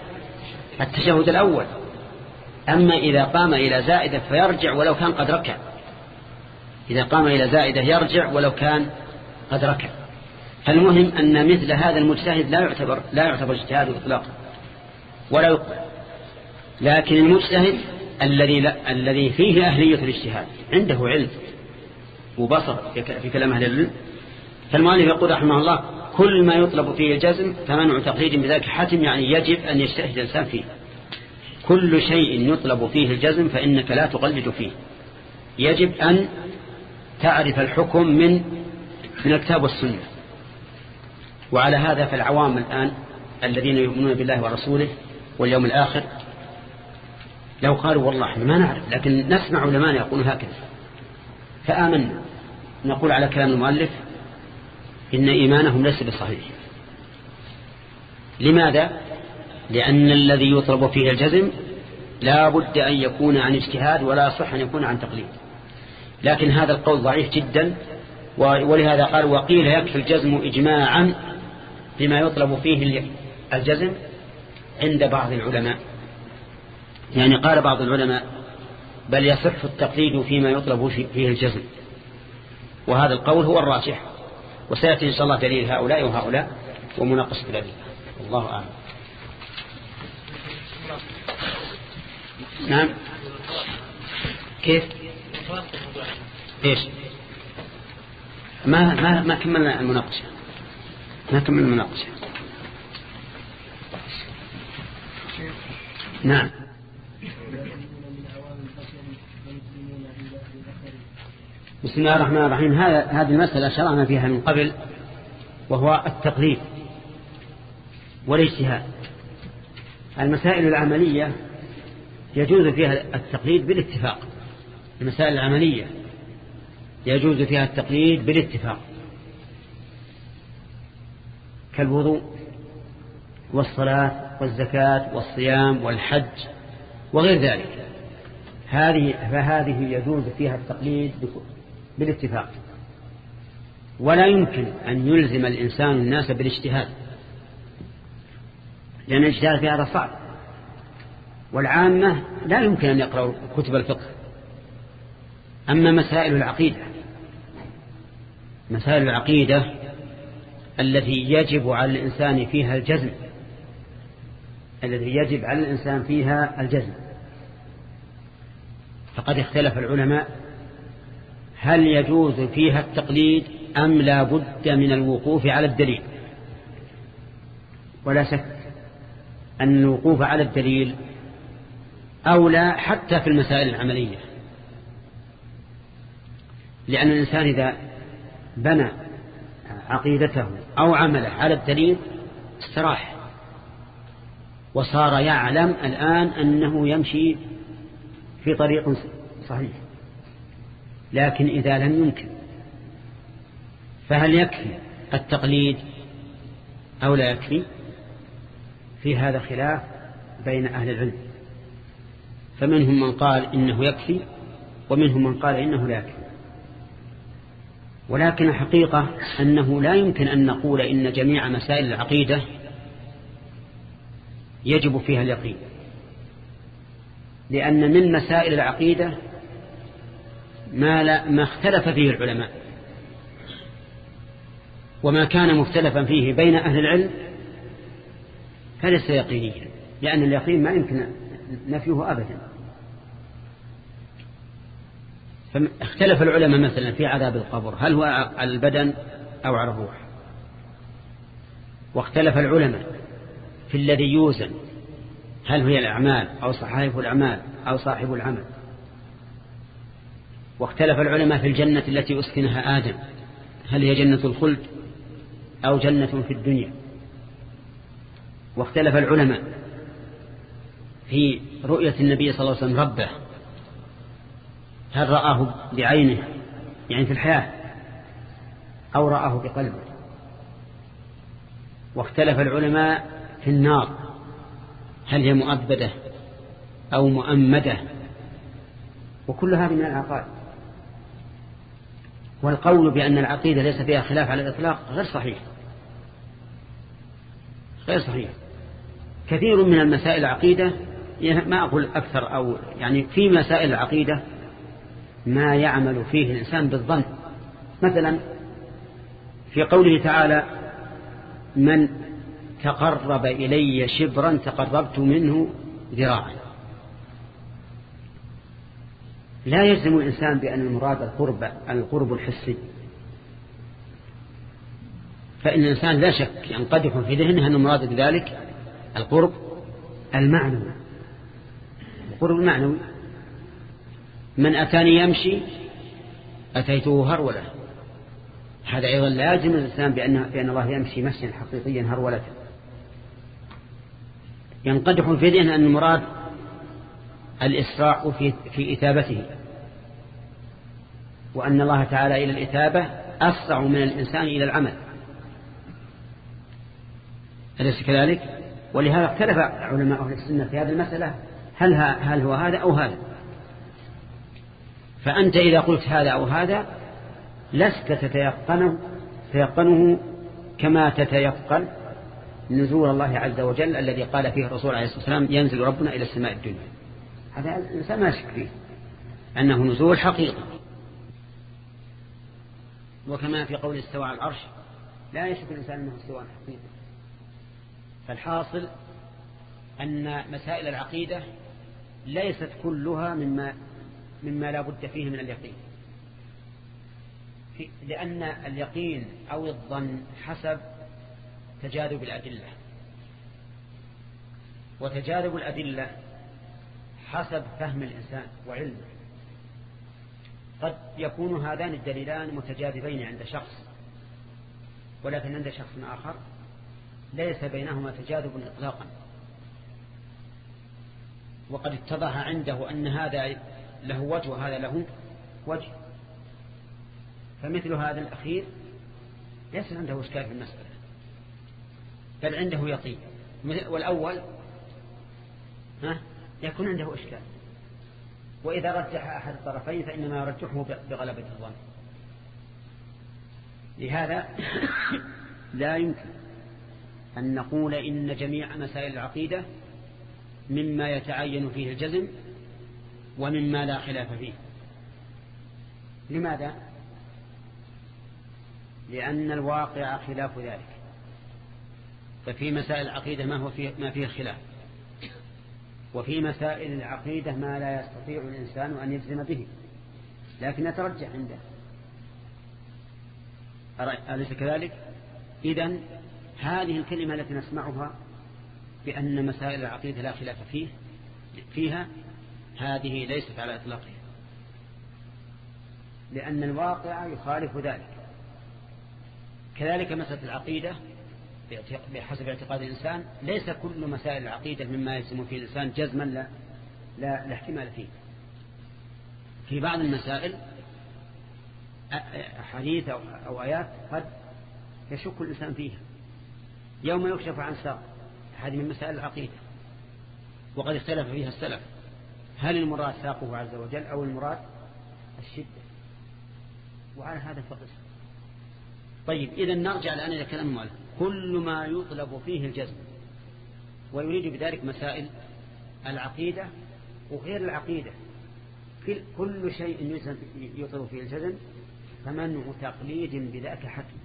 التشهد الأول. أما إذا قام إلى زائدة فيرجع ولو كان قد ركع. إذا قام إلى زائدة يرجع ولو كان قد ركع. فالمهم أن مثل هذا المجتهد لا يعتبر لا يعتبر اجتهاد إطلاقا. ولا يقبل لكن المجتهد الذي الذي فيه أهلية الاجتهاد عنده علم وبصر في كلام أهل العلم. فالمؤلف يقول رحمه الله كل ما يطلب فيه الجزم فمنع تقليد بذلك حاتم يعني يجب أن يجتهد الإنسان فيه. كل شيء يطلب فيه الجزم فإنك لا تقلد فيه. يجب أن تعرف الحكم من من الكتاب والسنة. وعلى هذا فالعوام الآن الذين يؤمنون بالله ورسوله واليوم الآخر لو قالوا والله إحنا ما نعرف لكن نسمع علماء يقولون هكذا. فآمنا. نقول على كلام المؤلف إن إيمانهم ليس بصحيح. لماذا؟ لأن الذي يطلب فيه الجزم لا بد أن يكون عن اجتهاد ولا صح أن يكون عن تقليد. لكن هذا القول ضعيف جدا ولهذا قال وقيل يكفي الجزم إجماعا بما يطلب فيه الجزم عند بعض العلماء. يعني قال بعض العلماء بل يصح التقليد فيما يطلب فيه الجزم. وهذا القول هو الراجح. وسيأتي إن شاء الله دليل هؤلاء وهؤلاء ومناقشة الأدلة. الله أعلم. نعم. كيف؟ إيش؟ ما ما ما كملنا المناقشة. ما كملنا المناقشة. نعم. بسم الله الرحمن الرحيم. هذه المسألة شرعنا فيها من قبل وهو التقليد والإجتهاد. المسائل العملية يجوز فيها التقليد بالاتفاق المسائل العملية. يجوز فيها التقليد بالاتفاق. كالوضوء والصلاة والزكاة والصيام والحج وغير ذلك. هذه فهذه يجوز فيها التقليد بالاتفاق. ولا يمكن أن يلزم الإنسان الناس بالاجتهاد لأن الاجتهاد في هذا صعب. والعامة لا يمكن أن يقرأوا كتب الفقه. أما مسائل العقيدة مسائل العقيدة التي يجب على الإنسان فيها الجزم الذي يجب على الإنسان فيها الجزم. فقد اختلف العلماء هل يجوز فيها التقليد أم لا بد من الوقوف على الدليل. ولا شك أن الوقوف على الدليل أولى حتى في المسائل العملية. لأن الإنسان إذا بنى عقيدته أو عمله على الدليل استراح وصار يعلم الآن أنه يمشي في طريق صحيح. لكن إذا لم يمكن فهل يكفي التقليد أو لا يكفي؟ في هذا خلاف بين أهل العلم. فمنهم من قال إنه يكفي ومنهم من قال إنه لا يكفي. ولكن الحقيقة أنه لا يمكن أن نقول إن جميع مسائل العقيدة يجب فيها اليقين. لأن من مسائل العقيدة ما, لا ما اختلف فيه العلماء وما كان مختلفا فيه بين أهل العلم فليس يقينيا لأن اليقين ما يمكن نفيه أبدا. فاختلف العلماء مثلا في عذاب القبر هل هو على البدن أو على الروح؟ واختلف العلماء في الذي يوزن هل هي الأعمال أو صحائف الأعمال أو صاحب العمل؟ واختلف العلماء في الجنة التي أسكنها آدم هل هي جنة الخلد أو جنة في الدنيا؟ واختلف العلماء في رؤية النبي صلى الله عليه وسلم ربه هل رآه بعينه؟ يعني في الحياة. أو رآه بقلبه. واختلف العلماء في النار. هل هي مؤبدة أو مؤمدة؟ وكل هذه من العقائد. والقول بأن العقيدة ليس فيها خلاف على الإطلاق غير صحيح. غير صحيح. كثير من المسائل العقيدة ما أقول أكثر أو يعني في مسائل العقيدة ما يعمل فيه الإنسان بالظن. مثلا في قوله تعالى من تقرب إلي شبرا تقربت منه ذراعا. لا يلزم الإنسان بأن المراد القرب القرب الحسي. فإن الإنسان لا شك ينقدح في ذهنه أن المراد بذلك القرب المعنوي. القرب المعنوي. من أتاني يمشي؟ أتيته هرولة. هذا أيضا لا يلزم الإسلام بأن, بأن الله يمشي مشيا حقيقيا هرولة. ينقدح في ذهن أن المراد الإسراع في, في إثابته. وأن الله تعالى إلى الإثابة أسرع من الإنسان إلى العمل. أليس كذلك؟ ولهذا اختلف علماء أهل السنة في هذه المسألة. هل, هل هو هذا أو هذا؟ فأنت إذا قلت هذا أو هذا لست تتيقنه تيقنه كما تتيقن نزول الله عز وجل الذي قال فيه الرسول عليه الصلاة والسلام ينزل ربنا إلى السماء الدنيا. هذا الإنسان ما يشك فيه أنه نزول حقيقي وكما في قول استوى على العرش لا يشك الإنسان أنه استوى حقيقي فالحاصل أن مسائل العقيدة ليست كلها مما مما لا بد فيه من اليقين. لأن اليقين أو الظن حسب تجاذب الأدلة. وتجاذب الأدلة حسب فهم الإنسان وعلمه. قد يكون هذان الدليلان متجاذبين عند شخص ولكن عند شخص آخر ليس بينهما تجاذب إطلاقا. وقد اتضح عنده أن هذا له وجه وهذا له وجه. فمثل هذا الأخير ليس عنده إشكال في المسألة بل عنده يقين. والأول ها يكون عنده إشكال. وإذا رجح أحد الطرفين فإنما يرجحه بغلبة الظن. لهذا لا يمكن أن نقول إن جميع مسائل العقيدة مما يتعين فيه الجزم ومما لا خلاف فيه. لماذا؟ لأن الواقع خلاف ذلك. ففي مسائل العقيدة ما هو فيه ما فيه خلاف وفي مسائل العقيدة ما لا يستطيع الإنسان أن يجزم به. لكن يترجح عنده. أليس كذلك؟ إذن هذه الكلمة التي نسمعها بأن مسائل العقيدة لا خلاف فيه فيها هذه ليست على إطلاقها. لأن الواقع يخالف ذلك. كذلك مسألة العقيدة بحسب اعتقاد الإنسان ليس كل مسائل العقيدة مما يسمى فيه الإنسان جزما لا, لا, لا احتمال فيه. في بعض المسائل حديث أو آيات قد يشك الإنسان فيها. يوم يكشف عن ساق هذه من مسائل العقيدة وقد اختلف فيها السلف. هل المراد ساقه عز وجل أو المراد الشدة؟ وعلى هذا فقس. طيب إذا نرجع الآن إلى كلام المؤلف. كل ما يطلب فيه الجزم ويريد بذلك مسائل العقيدة وغير العقيدة. كل شيء يطلب فيه الجزم فمنع تقليد بذاك حتم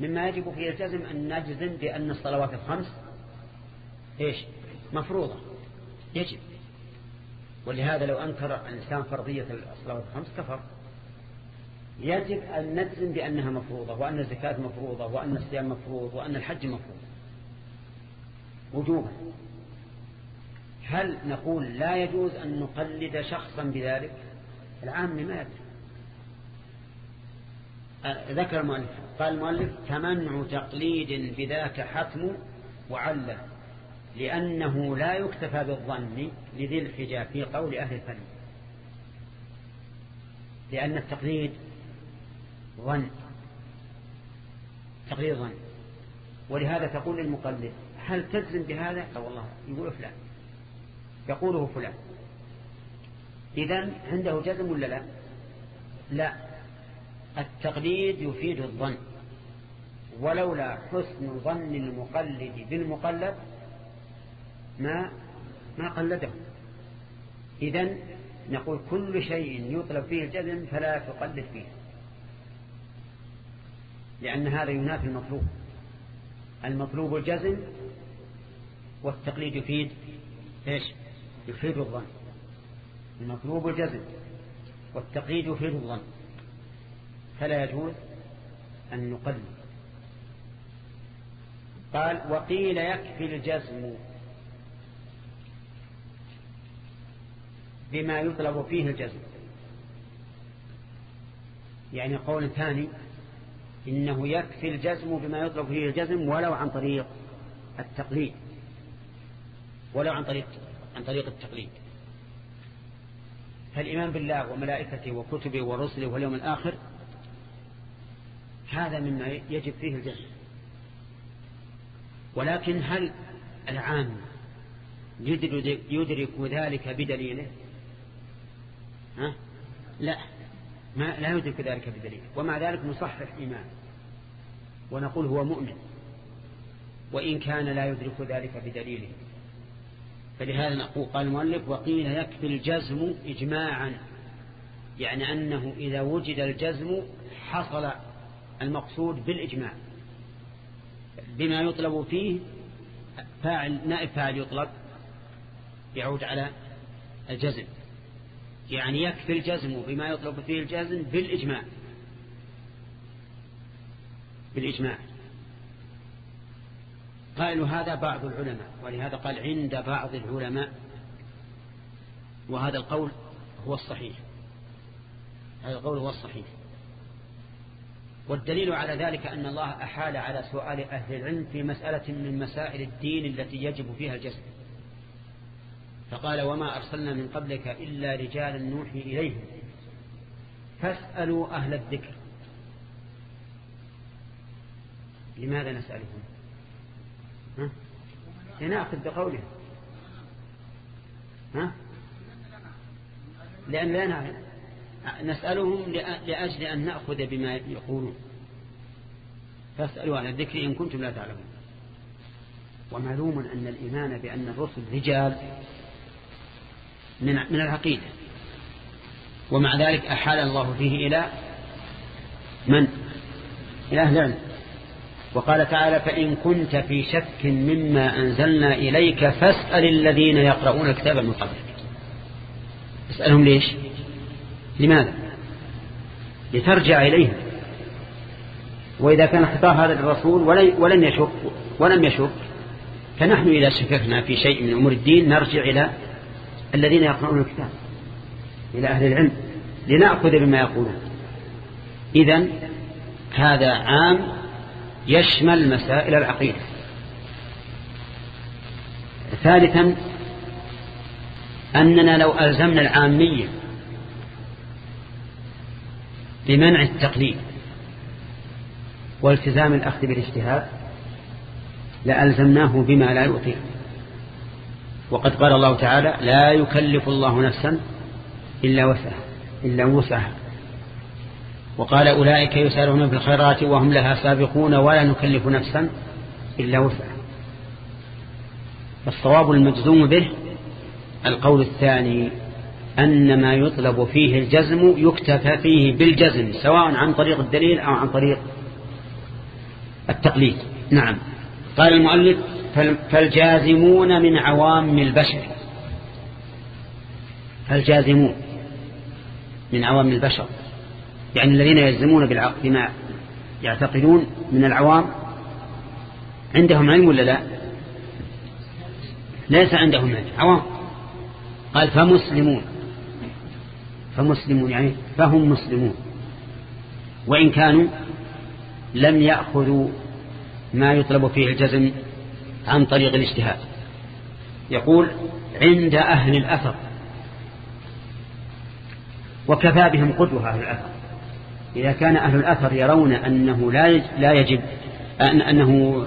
مما يجب فيه الجزم أن نجزم بأن الصلوات الخمس إيش؟ مفروضة. يجب. ولهذا لو أنكر الإنسان فرضية الصلوات الخمس كفر. يجب أن نجزم بأنها مفروضة وأن الزكاة مفروضة وأن الصيام مفروض وأن الحج مفروض. وجوبا. هل نقول لا يجوز أن نقلد شخصا بذلك؟ العام ما يجب ذكر المؤلف قال المؤلف تمنع تقليد بذاك حتم وعله. لأنه لا يكتفى بالظن لذي الحجاب في قول أهل الفن. لأن التقليد ظن. تقليد ظن. ولهذا تقول للمقلد هل تجزم بهذا؟ أو والله يقول فلان. يقوله فلان. إذن عنده جزم ولا لا؟ لا. التقليد يفيد الظن. ولولا حسن ظن المقلد بالمقلد ما ما قلده إذن نقول كل شيء يطلب فيه الجزم فلا تقلد فيه. لأن هذا ينافي المطلوب. المطلوب الجزم والتقليد يفيد إيش؟ يفيد الظن. المطلوب الجزم والتقليد يفيد الظن. فلا يجوز أن نقلد قال وقيل يكفي الجزم بما يطلب فيه الجزم. يعني قول ثاني إنه يكفي الجزم بما يطلب فيه الجزم ولو عن طريق التقليد. ولو عن طريق عن طريق التقليد. فالإيمان بالله وملائكته وكتبه ورسله واليوم الآخر هذا مما يجب فيه الجزم. ولكن هل العام يدرك ذلك بدليله؟ ها؟ لا. ما لا يدرك ذلك بدليل. ومع ذلك نصحح إيمان ونقول هو مؤمن. وإن كان لا يدرك ذلك بدليله. فلهذا نقول قال المؤلف وقيل يكفي الجزم إجماعا. يعني أنه إذا وجد الجزم حصل المقصود بالإجماع. بما يطلب فيه فاعل نائب فاعل يطلب يعود على الجزم. يعني يكفي الجزم بما يطلب فيه الجزم بالإجماع. بالإجماع. قالوا هذا بعض العلماء ولهذا قال عند بعض العلماء وهذا القول هو الصحيح. هذا القول هو الصحيح. والدليل على ذلك أن الله أحال على سؤال أهل العلم في مسألة من مسائل الدين التي يجب فيها الجزم. فقال وما أرسلنا من قبلك إلا رجالا نوحي إليهم. فاسألوا أهل الذكر. لماذا نسألهم؟ ها؟ لنأخذ بقولهم ها؟ لأن لا نسألهم لأجل أن نأخذ بما يقولون. فاسألوا أهل الذكر إن كنتم لا تعلمون. ومعلوم أن الإيمان بأن الرسل رجال. من من العقيدة. ومع ذلك أحال الله فيه إلى من؟ إلى أهل العلم. وقال تعالى فإن كنت في شك مما أنزلنا إليك فاسأل الذين يقرؤون الكتاب من قبلك. اسألهم ليش؟ لماذا؟ لترجع إليهم. وإذا كان خطاب هذا للرسول ولن يشك ولم يشك فنحن إذا شككنا في شيء من أمور الدين نرجع إلى الذين يقرؤون الكتاب إلى أهل العلم لنأخذ بما يقولون. إذن هذا عام يشمل مسائل العقيدة. ثالثا أننا لو ألزمنا العامية بمنع التقليد والتزام الأخذ بالاجتهاد لألزمناه بما لا يطيق وقد قال الله تعالى لا يكلف الله نفسا إلا وسعها إلا وسعها. وقال أولئك يسارون في الخيرات وهم لها سابقون ولا نكلف نفسا إلا وسعها. فالصواب المجزوم به القول الثاني أن ما يطلب فيه الجزم يكتفى فيه بالجزم سواء عن طريق الدليل أو عن طريق التقليد. نعم. قال المؤلف فالجازمون من عوام البشر. فالجازمون من عوام البشر. يعني الذين يلزمون بما يعتقدون من العوام عندهم علم ولا لا؟ ليس عندهم علم عوام. قال فمسلمون. فمسلمون يعني فهم مسلمون. وإن كانوا لم يأخذوا ما يطلب فيه الجزم عن طريق الاجتهاد. يقول عند أهل الأثر. وكفى بهم قدوة أهل الأثر. إذا كان أهل الأثر يرون أنه لا يجب أن أنه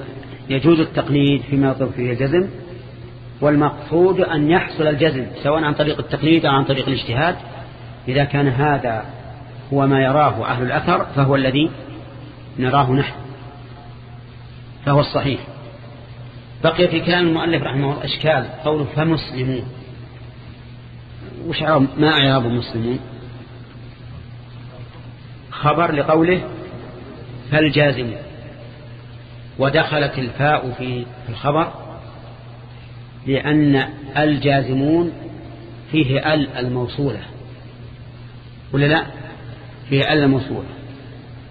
يجوز التقليد فيما يطلب فيه الجزم والمقصود أن يحصل الجزم سواء عن طريق التقليد أو عن طريق الاجتهاد. إذا كان هذا هو ما يراه أهل الأثر فهو الذي نراه نحن. فهو الصحيح. بقي في كلام المؤلف رحمه الله أشكال قوله فمسلمون. وش ما أعراب مسلمون خبر لقوله فالجازم. ودخلت الفاء في الخبر لأن الجازمون فيه ال الموصولة. ولا لا؟ فيه ال الموصولة.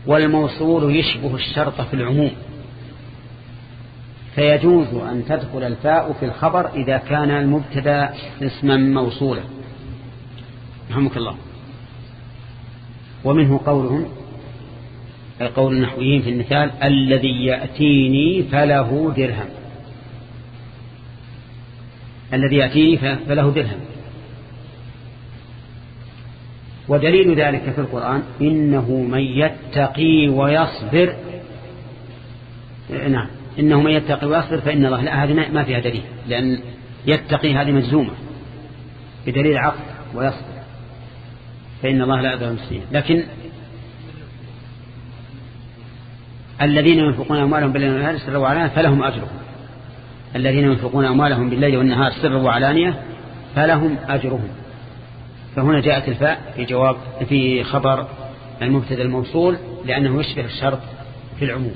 والموصول يشبه الشرط في العموم. فيجوز أن تدخل الفاء في الخبر إذا كان المبتدا اسما موصولا. رحمك الله. ومنه قولهم قول النحويين في المثال الذي يأتيني فله درهم. الذي يأتيني فله درهم. ودليل ذلك في القرآن إنه من يتقي ويصبر. نعم. إنه من يتقي ويصبر فإن الله لا هذه ما فيها دليل لأن يتقي هذه مجزومة بدليل عقد ويصبر فإن الله لا يضر المسلمين. لكن الذين ينفقون أموالهم بالليل والنهار سرا وعلانية فلهم أجرهم. الذين ينفقون أموالهم بالليل والنهار سرا وعلانية فلهم أجرهم. فهنا جاءت الفاء في جواب في خبر المبتدأ الموصول لأنه يشبه الشرط في العموم.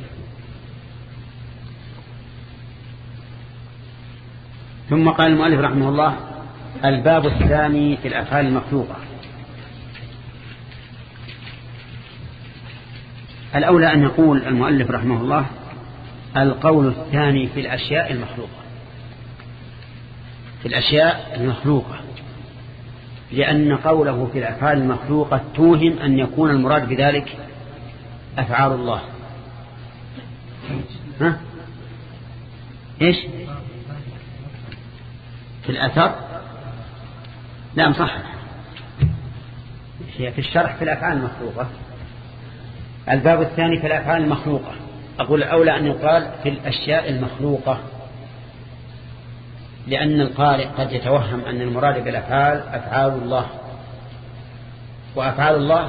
ثم قال المؤلف رحمه الله الباب الثاني في الأفعال المخلوقة الأولى أن يقول المؤلف رحمه الله القول الثاني في الأشياء المخلوقة. في الأشياء المخلوقة. لأن قوله في الأفعال المخلوقة توهم أن يكون المراد بذلك أفعال الله. ها؟ إيش؟ في الأثر؟ لا مصحح هي في الشرح في الأفعال المخلوقة الباب الثاني في الأفعال المخلوقة أقول أولى أن يقال في الأشياء المخلوقة لأن القارئ قد يتوهم أن المراد بالأفعال أفعال الله. وأفعال الله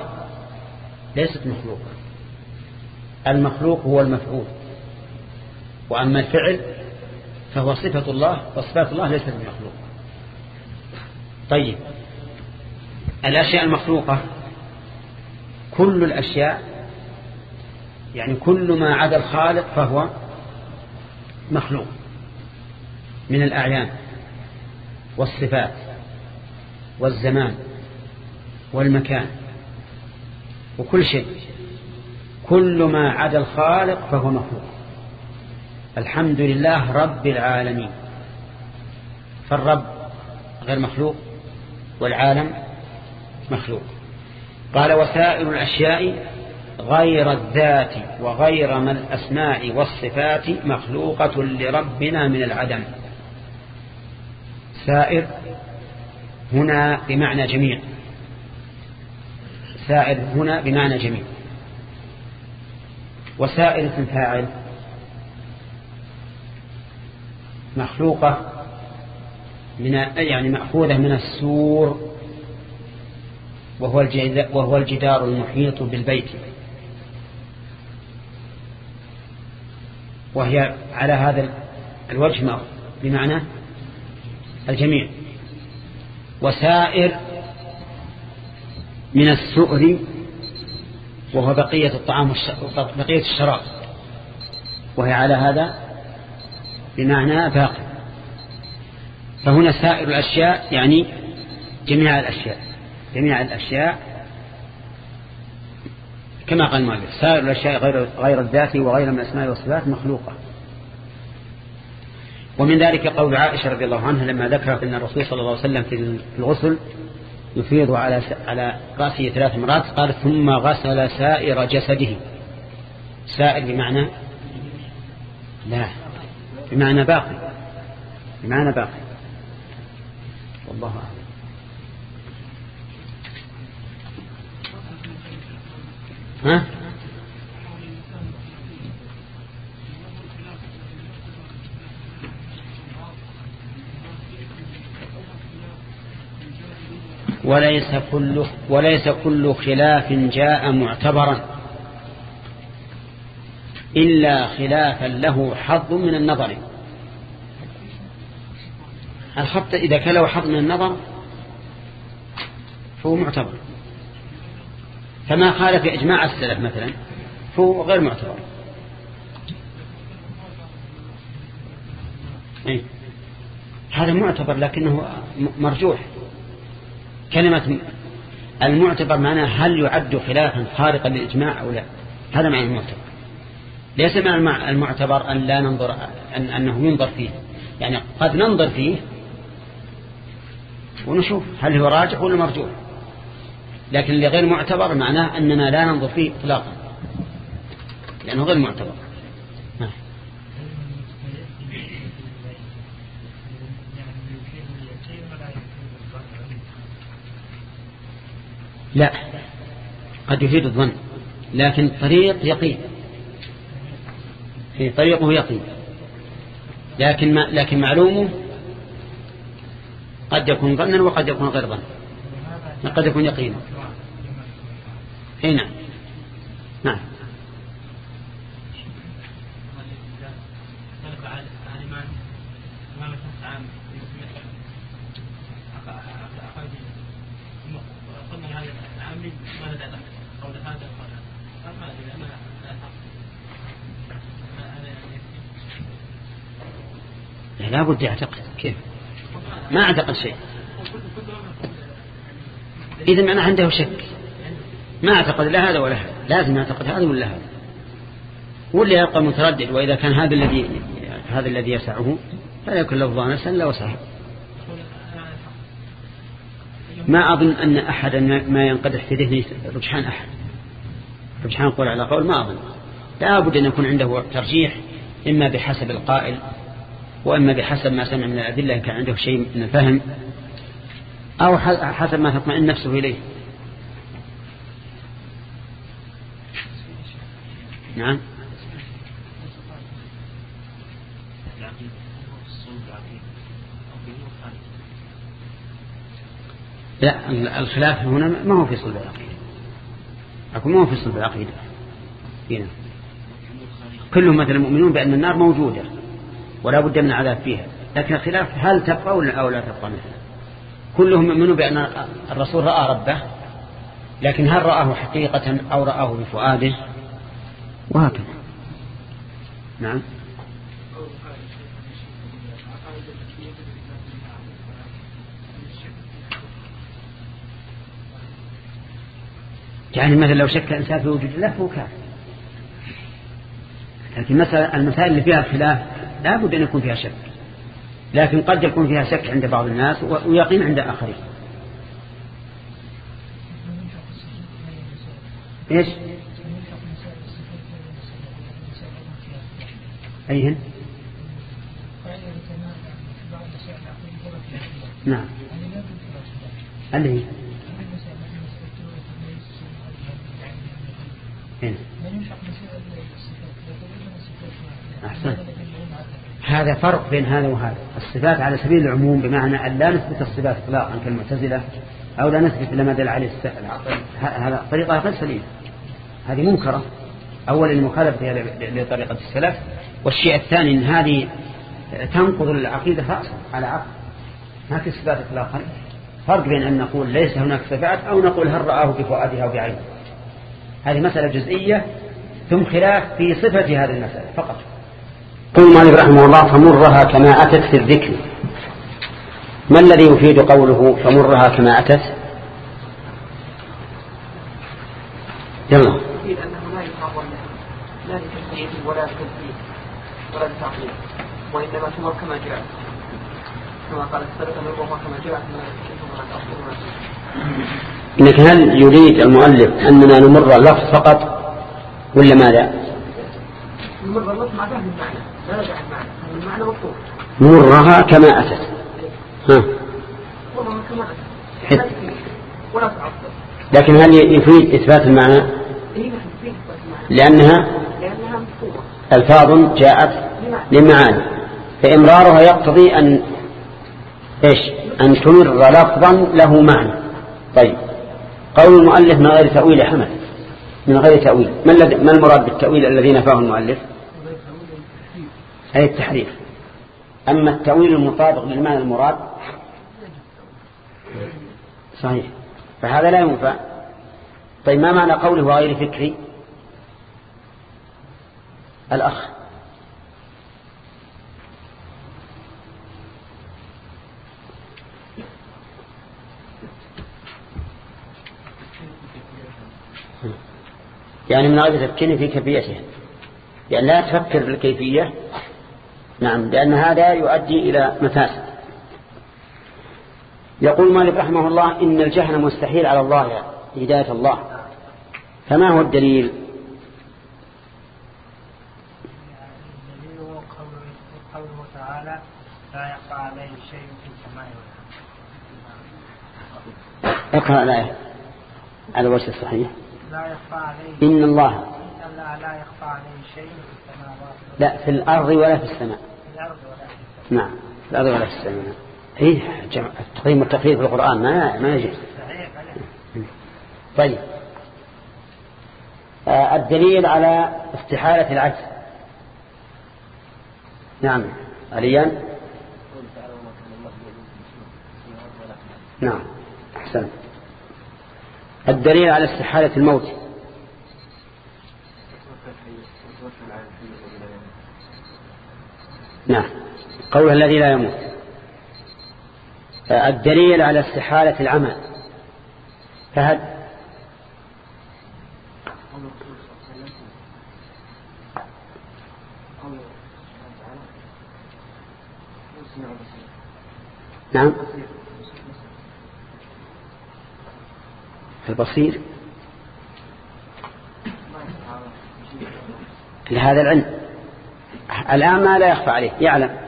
ليست مخلوقة. المخلوق هو المفعول. وأما الفعل فهو صفة الله وصفات الله ليست بمخلوق طيب. الأشياء المخلوقة كل الأشياء يعني كل ما عدا الخالق فهو مخلوق من الأعيان والصفات والزمان والمكان وكل شيء. كل ما عدا الخالق فهو مخلوق. الحمد لله رب العالمين. فالرب غير مخلوق والعالم مخلوق. قال وسائر الأشياء غير الذات وغير من الأسماء والصفات مخلوقة لربنا من العدم. سائر هنا بمعنى جميع. سائر هنا بمعنى جميع. وسائر اسم فاعل مخلوقة من يعني مأخوذة من السور وهو وهو الجدار المحيط بالبيت. وهي على هذا الوجه بمعنى الجميع. وسائر من السؤر وهو بقية الطعام بقية الشراب. وهي على هذا بمعنى باقي. فهنا سائر الأشياء يعني جميع الأشياء. جميع الأشياء كما قال المؤلف سائر الأشياء غير, غير الذات وغير من الأسماء والصفات مخلوقة. ومن ذلك قول عائشة رضي الله عنها لما ذكرت أن الرسول صلى الله عليه وسلم في الغسل يفيض على على رأسه ثلاث مرات قال ثم غسل سائر جسده. سائر بمعنى لا. بمعنى باقي. بمعنى باقي. والله أعلم. ها؟ وليس كل وليس كل خلاف جاء معتبرا. إلا خلافا له حظ من النظر. الخط إذا كان له حظ من النظر فهو معتبر. فما خالف إجماع السلف مثلا فهو غير معتبر. إيه؟ هذا معتبر لكنه مرجوح. كلمة المعتبر معناه هل يعد خلافا خارقا للإجماع أو لا؟ هذا معنى المعتبر. ليس معنى المعتبر أن لا ننظر أن أنه ينظر فيه. يعني قد ننظر فيه ونشوف هل هو راجح ولا مرجوح. لكن اللي غير معتبر معناه أننا لا ننظر فيه إطلاقا. لأنه غير معتبر. نعم. لا. قد يفيد الظن. لكن طريق يقين. في طريقه يقين. لكن ما لكن معلومه قد يكون ظنا وقد يكون غير ظن. قد يكون يقينا. اي نعم. نعم. بد يعتقد. كيف؟ ما أعتقد شيء. إذا معنى عنده شك. ما أعتقد لا هذا ولا هذا. لازم يعتقد هذا ولا هذا. واللي يبقى متردد وإذا كان هذا الذي هذا الذي يسعه فلا يكون له ظانسا لا وسعه. ما أظن أن أحدا ما ينقدح في ذهنه رجحان أحد. رجحان قول على قول ما أظن. لا بد أن يكون عنده ترجيح إما بحسب القائل وإما بحسب ما سمع من الأدلة إن كان عنده شيء من الفهم أو حسب ما تطمئن نفسه إليه. نعم. لا الخلاف هنا ما هو في صلب العقيدة. أقول ما هو في صلب العقيدة. هنا. كلهم مثلا مؤمنون بأن النار موجودة. ولا بد من العذاب فيها. لكن الخلاف هل تبقى أو لا تبقى مثلا كلهم يؤمنون بأن الرسول رأى ربه لكن هل رآه حقيقة أو رآه بفؤاده؟ وهكذا. نعم. يعني مثلا لو شك إنسان في وجود الله فهو كافر. لكن المسائل اللي فيها خلاف لا بد أن يكون فيها شك. لكن قد يكون فيها شك عند بعض الناس ويقين عند آخرين. إيش؟ ايهن نعم. اللي هي. أحسن هذا فرق بين هذا وهذا. الصفات على سبيل العموم بمعنى أن لا نثبت الصفات إطلاقا كالمعتزلة أو لا نثبت لما دل عليه العقل هذا طريقة غير سليمة. هذه منكرة. أولا المخالفة لطريقة السلف والشيء الثاني أن هذه تنقض العقيدة رأسا على عقل. ما في صفات إطلاقا. فرق بين أن نقول ليس هناك صفات أو نقول هل رآه بفؤادها أو بعينه. هذه مسألة جزئية ثم خلاف في صفة هذه المسألة فقط. قول مالك رحمه الله فمرها كما أتت في الذكر. ما الذي يفيد قوله فمرها كما أتت يلا. لا ولا ولا لتعقيد وإنما تمر كما جاءت. كما قال السلف كما جاءت لكن هل يريد المؤلف أننا نمر اللفظ فقط ولا ماذا؟ نمر اللفظ مع فهم المعنى لا نجعل المعنى المعنى مطلوب مرها كما أتت. ها. مرها كما أتت. ولا تعطل. لكن هل يفيد إثبات المعنى؟ إيه لأنها ألفاظ جاءت لمعاني. فإمرارها يقتضي أن إيش؟ أن تمر لفظا له معنى. طيب. قول المؤلف من غير تأويل حمد من غير تأويل. ما, الذي ما المراد بالتأويل الذي نفاه المؤلف؟ أي التحريف. أما التأويل المطابق للمعنى المراد صحيح. فهذا لا ينفع. طيب ما معنى قوله غير فكري؟ الأخ. يعني من غير تفكير في كيفيتها. يعني لا تفكر في الكيفية. نعم لأن هذا يؤدي إلى مفاسد. يقول مالك رحمه الله إن الجهل مستحيل على الله هداية الله. فما هو الدليل؟ الدليل هو قوله تعالى لا يخفى عليه شيء في السماء والأرض اقرأ الآية على الوجه الصحيح. لا يخفى عليه. إن الله لا يخفى عليه شيء في السماوات لا في الأرض ولا في السماء. في الأرض ولا في السماء. نعم في الأرض ولا في السماء. إيه جمع- التقييم في القرآن ما ما يجوز. طيب. آه، الدليل على استحالة العجز. نعم عليا نعم أحسن الدليل على استحالة الموت نعم قوله الذي لا يموت. الدليل على استحالة العمى فهد نعم. البصير. لهذا العلم. الآن ما لا يخفى عليه. يعلم.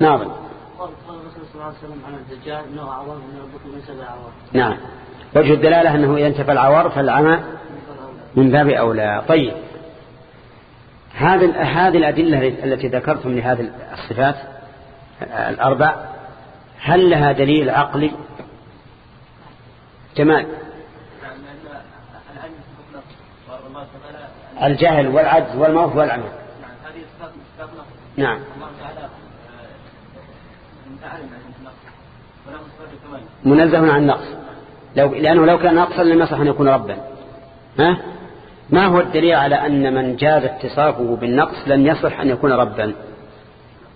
ناظم قال الرسول صلى الله عليه وسلم عن الدجال نوع عوار من البطن من سبع عوار. نعم. وجه الدلالة أنه إذا انتفى العوار فالعمى من باب أولى. طيب. هذه هذه الأدلة التي ذكرتم لهذه الصفات الأربع هل لها دليل عقلي؟ جمال الجهل والعجز والموت والعمى. نعم النقص منزه عن نقص. لو لأنه لو كان نقصا لم يصح أن يكون ربا. ها؟ ما هو الدليل على أن من جاز اتصافه بالنقص لم يصح أن يكون ربا؟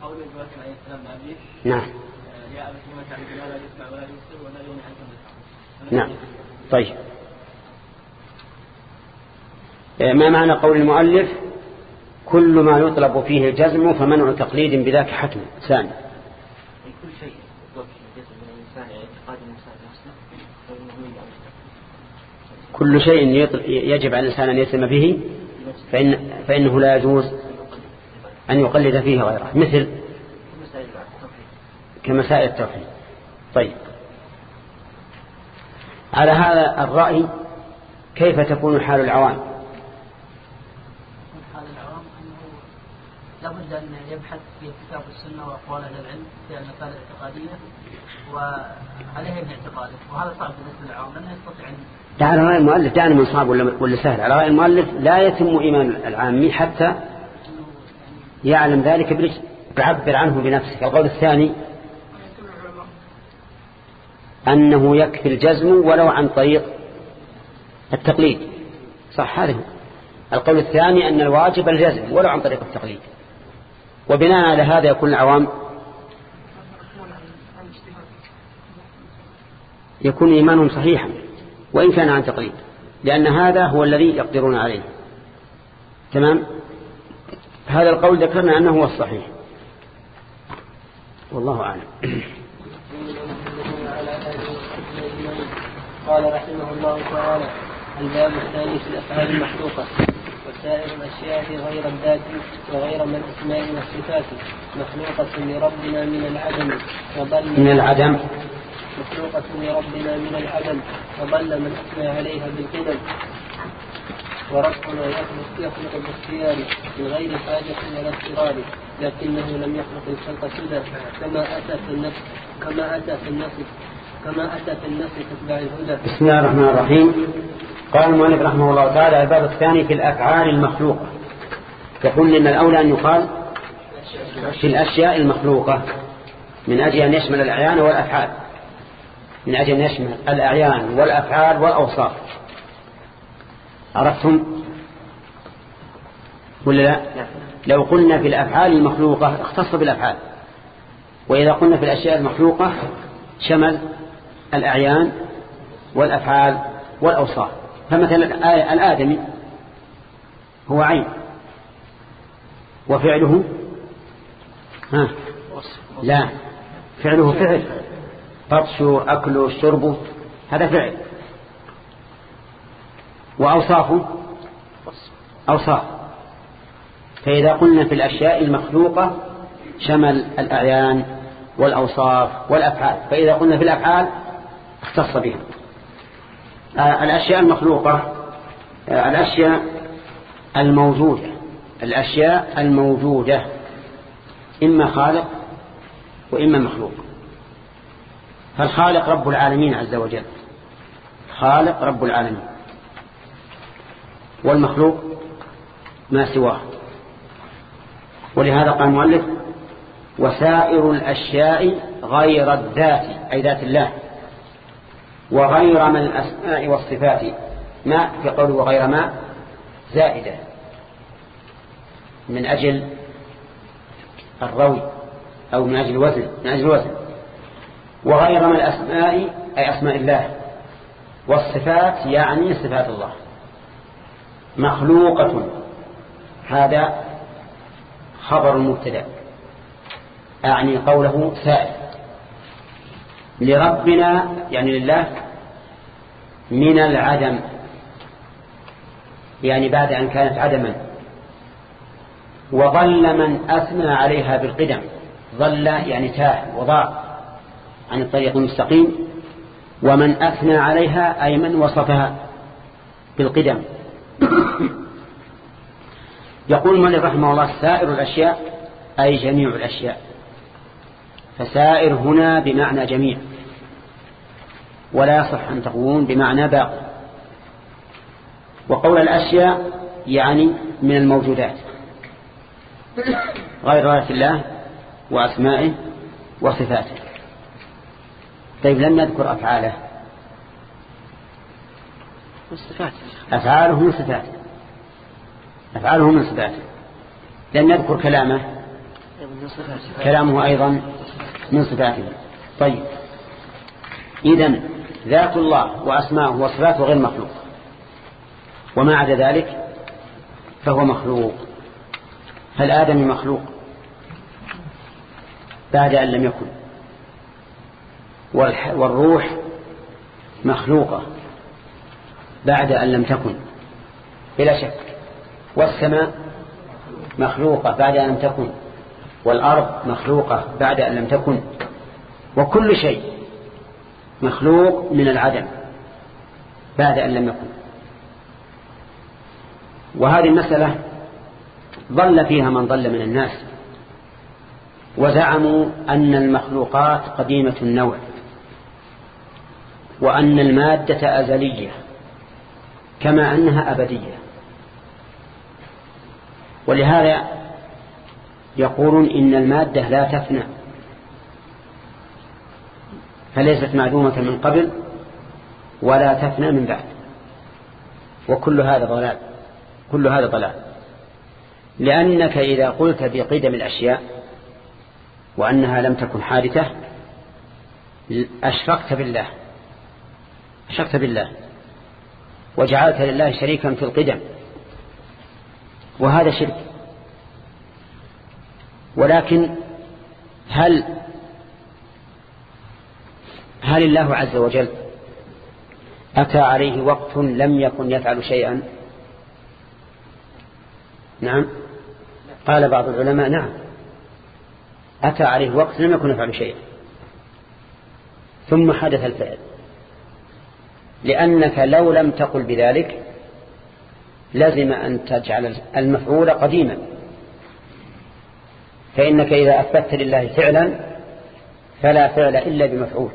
قول عليه السلام نعم. يا تعبد ما لا ولا ولا يغني عنك نعم. طيب. إيه، ما معنى قول المؤلف؟ كل ما يطلب فيه الجزم فمنع تقليد بذاك حتم ثاني كل شيء يطلق في الجسد من الانسان يعني اعتقاد الانسان نفسه فانه من كل شيء يجب على الإنسان أن يسلم به فإن فإنه لا يجوز أن يقلد فيه غيره. مثل كمسائل التوحيد. طيب. على هذا الرأي كيف تكون حال العوام؟ حال العوام أنه لابد أن يبحث في كتاب السنة وأقوال أهل العلم في المسائل الاعتقادية وعليها من اعتقاده وهذا صعب بالنسبة للعوام لأنه يستطيع أن على رأي المؤلف دائما من صعب ولا ولا سهل. على رأي المؤلف لا يتم إيمان العامي حتى يعلم ذلك يعبر عنه بنفسه. القول الثاني أنه يكفي الجزم ولو عن طريق التقليد. صح هذا. القول الثاني أن الواجب الجزم ولو عن طريق التقليد. وبناء على هذا يكون العوام يكون إيمانهم صحيحا. وإن كان عن تقليد لأن هذا هو الذي يقدرون عليه. تمام؟ هذا القول ذكرنا أنه هو الصحيح. والله أعلم. قال رحمه الله تعالى الباب الثاني في الافعال المخلوقه وسائر الأشياء غير الذات وغير من الاسماء والصفات مخلوقة لربنا من العدم وضل من العدم. مخلوقة لربنا من العدم وضل من أثنى عليها بالقدم. وربنا يخلق يخلق من غير حاجة ولا اضطرار لكنه لم يخلق الخلق سدى. كما أتى في النفس كما أتى في النفس كما أتى في النفس تتبع الهدى. بسم الله الرحمن الرحيم. قال المؤلف رحمه الله تعالى الباب الثاني في الأفعال المخلوقة. يقول إن الأولى أن يقال في الأشياء المخلوقة من أجل أن يشمل الأعيان والأفعال. من أجل أن يشمل الأعيان والأفعال والأوصاف. عرفتم؟ ولا لا؟ لو قلنا في الأفعال المخلوقة اختص بالأفعال. وإذا قلنا في الأشياء المخلوقة شمل الأعيان والأفعال والأوصاف. فمثلا الآدمي هو عين. وفعله؟ ها؟ لا. فعله فعل. بطشه أكله شربه هذا فعل. وأوصافه أوصاف. فإذا قلنا في الأشياء المخلوقة شمل الأعيان والأوصاف والأفعال. فإذا قلنا في الأفعال اختص بها. آه، الأشياء المخلوقة آه، الأشياء الموجودة. الأشياء الموجودة. إما خالق وإما مخلوق. فالخالق رب العالمين عز وجل. خالق رب العالمين. والمخلوق ما سواه. ولهذا قال المؤلف وسائر الأشياء غير الذات أي ذات الله وغير من الأسماء والصفات. ما في قوله وغير ما؟ زائدة. من أجل الروي أو من أجل الوزن من أجل الوزن. وغير من الأسماء أي أسماء الله. والصفات يعني صفات الله. مخلوقة. هذا خبر مبتدأ. أعني قوله سائل. لربنا يعني لله من العدم. يعني بعد أن كانت عدما. وظل من أثنى عليها بالقدم. ظل يعني تاه وضاع. عن الطريق المستقيم ومن أثنى عليها أي من وصفها بالقدم. يقول مالك رحمه الله سائر الأشياء أي جميع الأشياء. فسائر هنا بمعنى جميع ولا يصح أن تقولون بمعنى باقي وقول الأشياء يعني من الموجودات غير غاية الله وأسمائه وصفاته. طيب لم نذكر أفعاله. أفعاله من صفاته. أفعاله من صفاته. لم نذكر كلامه. كلامه أيضا من صفاته. طيب. إذن ذات الله وأسماءه وصفاته غير مخلوق. وما عدا ذلك فهو مخلوق. فالآدم مخلوق. بعد أن لم يكن. والروح مخلوقة بعد أن لم تكن بلا شك. والسماء مخلوقة بعد أن لم تكن والأرض مخلوقة بعد أن لم تكن. وكل شيء مخلوق من العدم بعد أن لم يكن. وهذه المسألة ضل فيها من ضل من الناس وزعموا أن المخلوقات قديمة النوع. وأن المادة أزلية كما أنها أبدية. ولهذا يقولون إن المادة لا تفنى فليست معدومة من قبل ولا تفنى من بعد. وكل هذا ضلال كل هذا ضلال. لأنك إذا قلت بقدم الأشياء وأنها لم تكن حادثة أشركت بالله. أشركت بالله وجعلت لله شريكا في القدم وهذا شرك ولكن هل هل الله عز وجل أتى عليه وقت لم يكن يفعل شيئا؟ نعم. قال بعض العلماء نعم. أتى عليه وقت لم يكن يفعل شيئا. ثم حدث الفعل. لأنك لو لم تقل بذلك لازم أن تجعل المفعول قديما. فإنك إذا أثبت لله فعلا فلا فعل إلا بمفعول.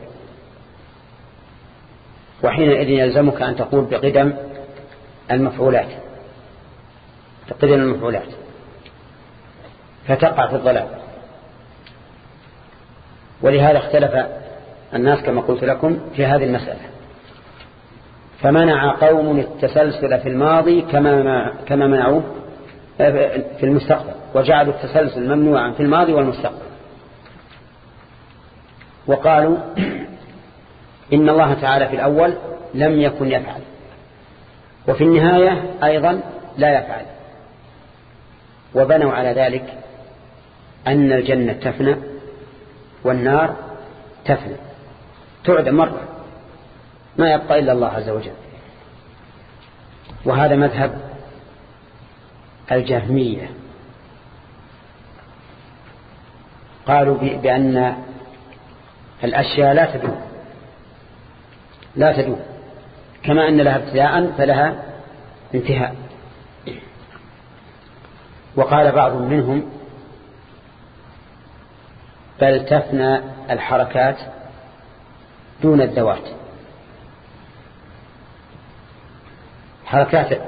وحينئذ يلزمك أن تقول بقدم المفعولات. بقدم المفعولات. فتقع في الضلال. ولهذا اختلف الناس كما قلت لكم في هذه المسألة. فمنع قوم التسلسل في الماضي كما كما منعوه في المستقبل وجعلوا التسلسل ممنوعا في الماضي والمستقبل. وقالوا إن الله تعالى في الأول لم يكن يفعل وفي النهاية أيضا لا يفعل. وبنوا على ذلك أن الجنة تفنى والنار تفنى تعدم مرة. ما يبقى إلا الله عز وجل. وهذا مذهب الجهمية. قالوا بأن الأشياء لا تدوم. لا تدوم. كما أن لها ابتداء فلها انتهاء. وقال بعض منهم بل تفنى الحركات دون الذوات. حركات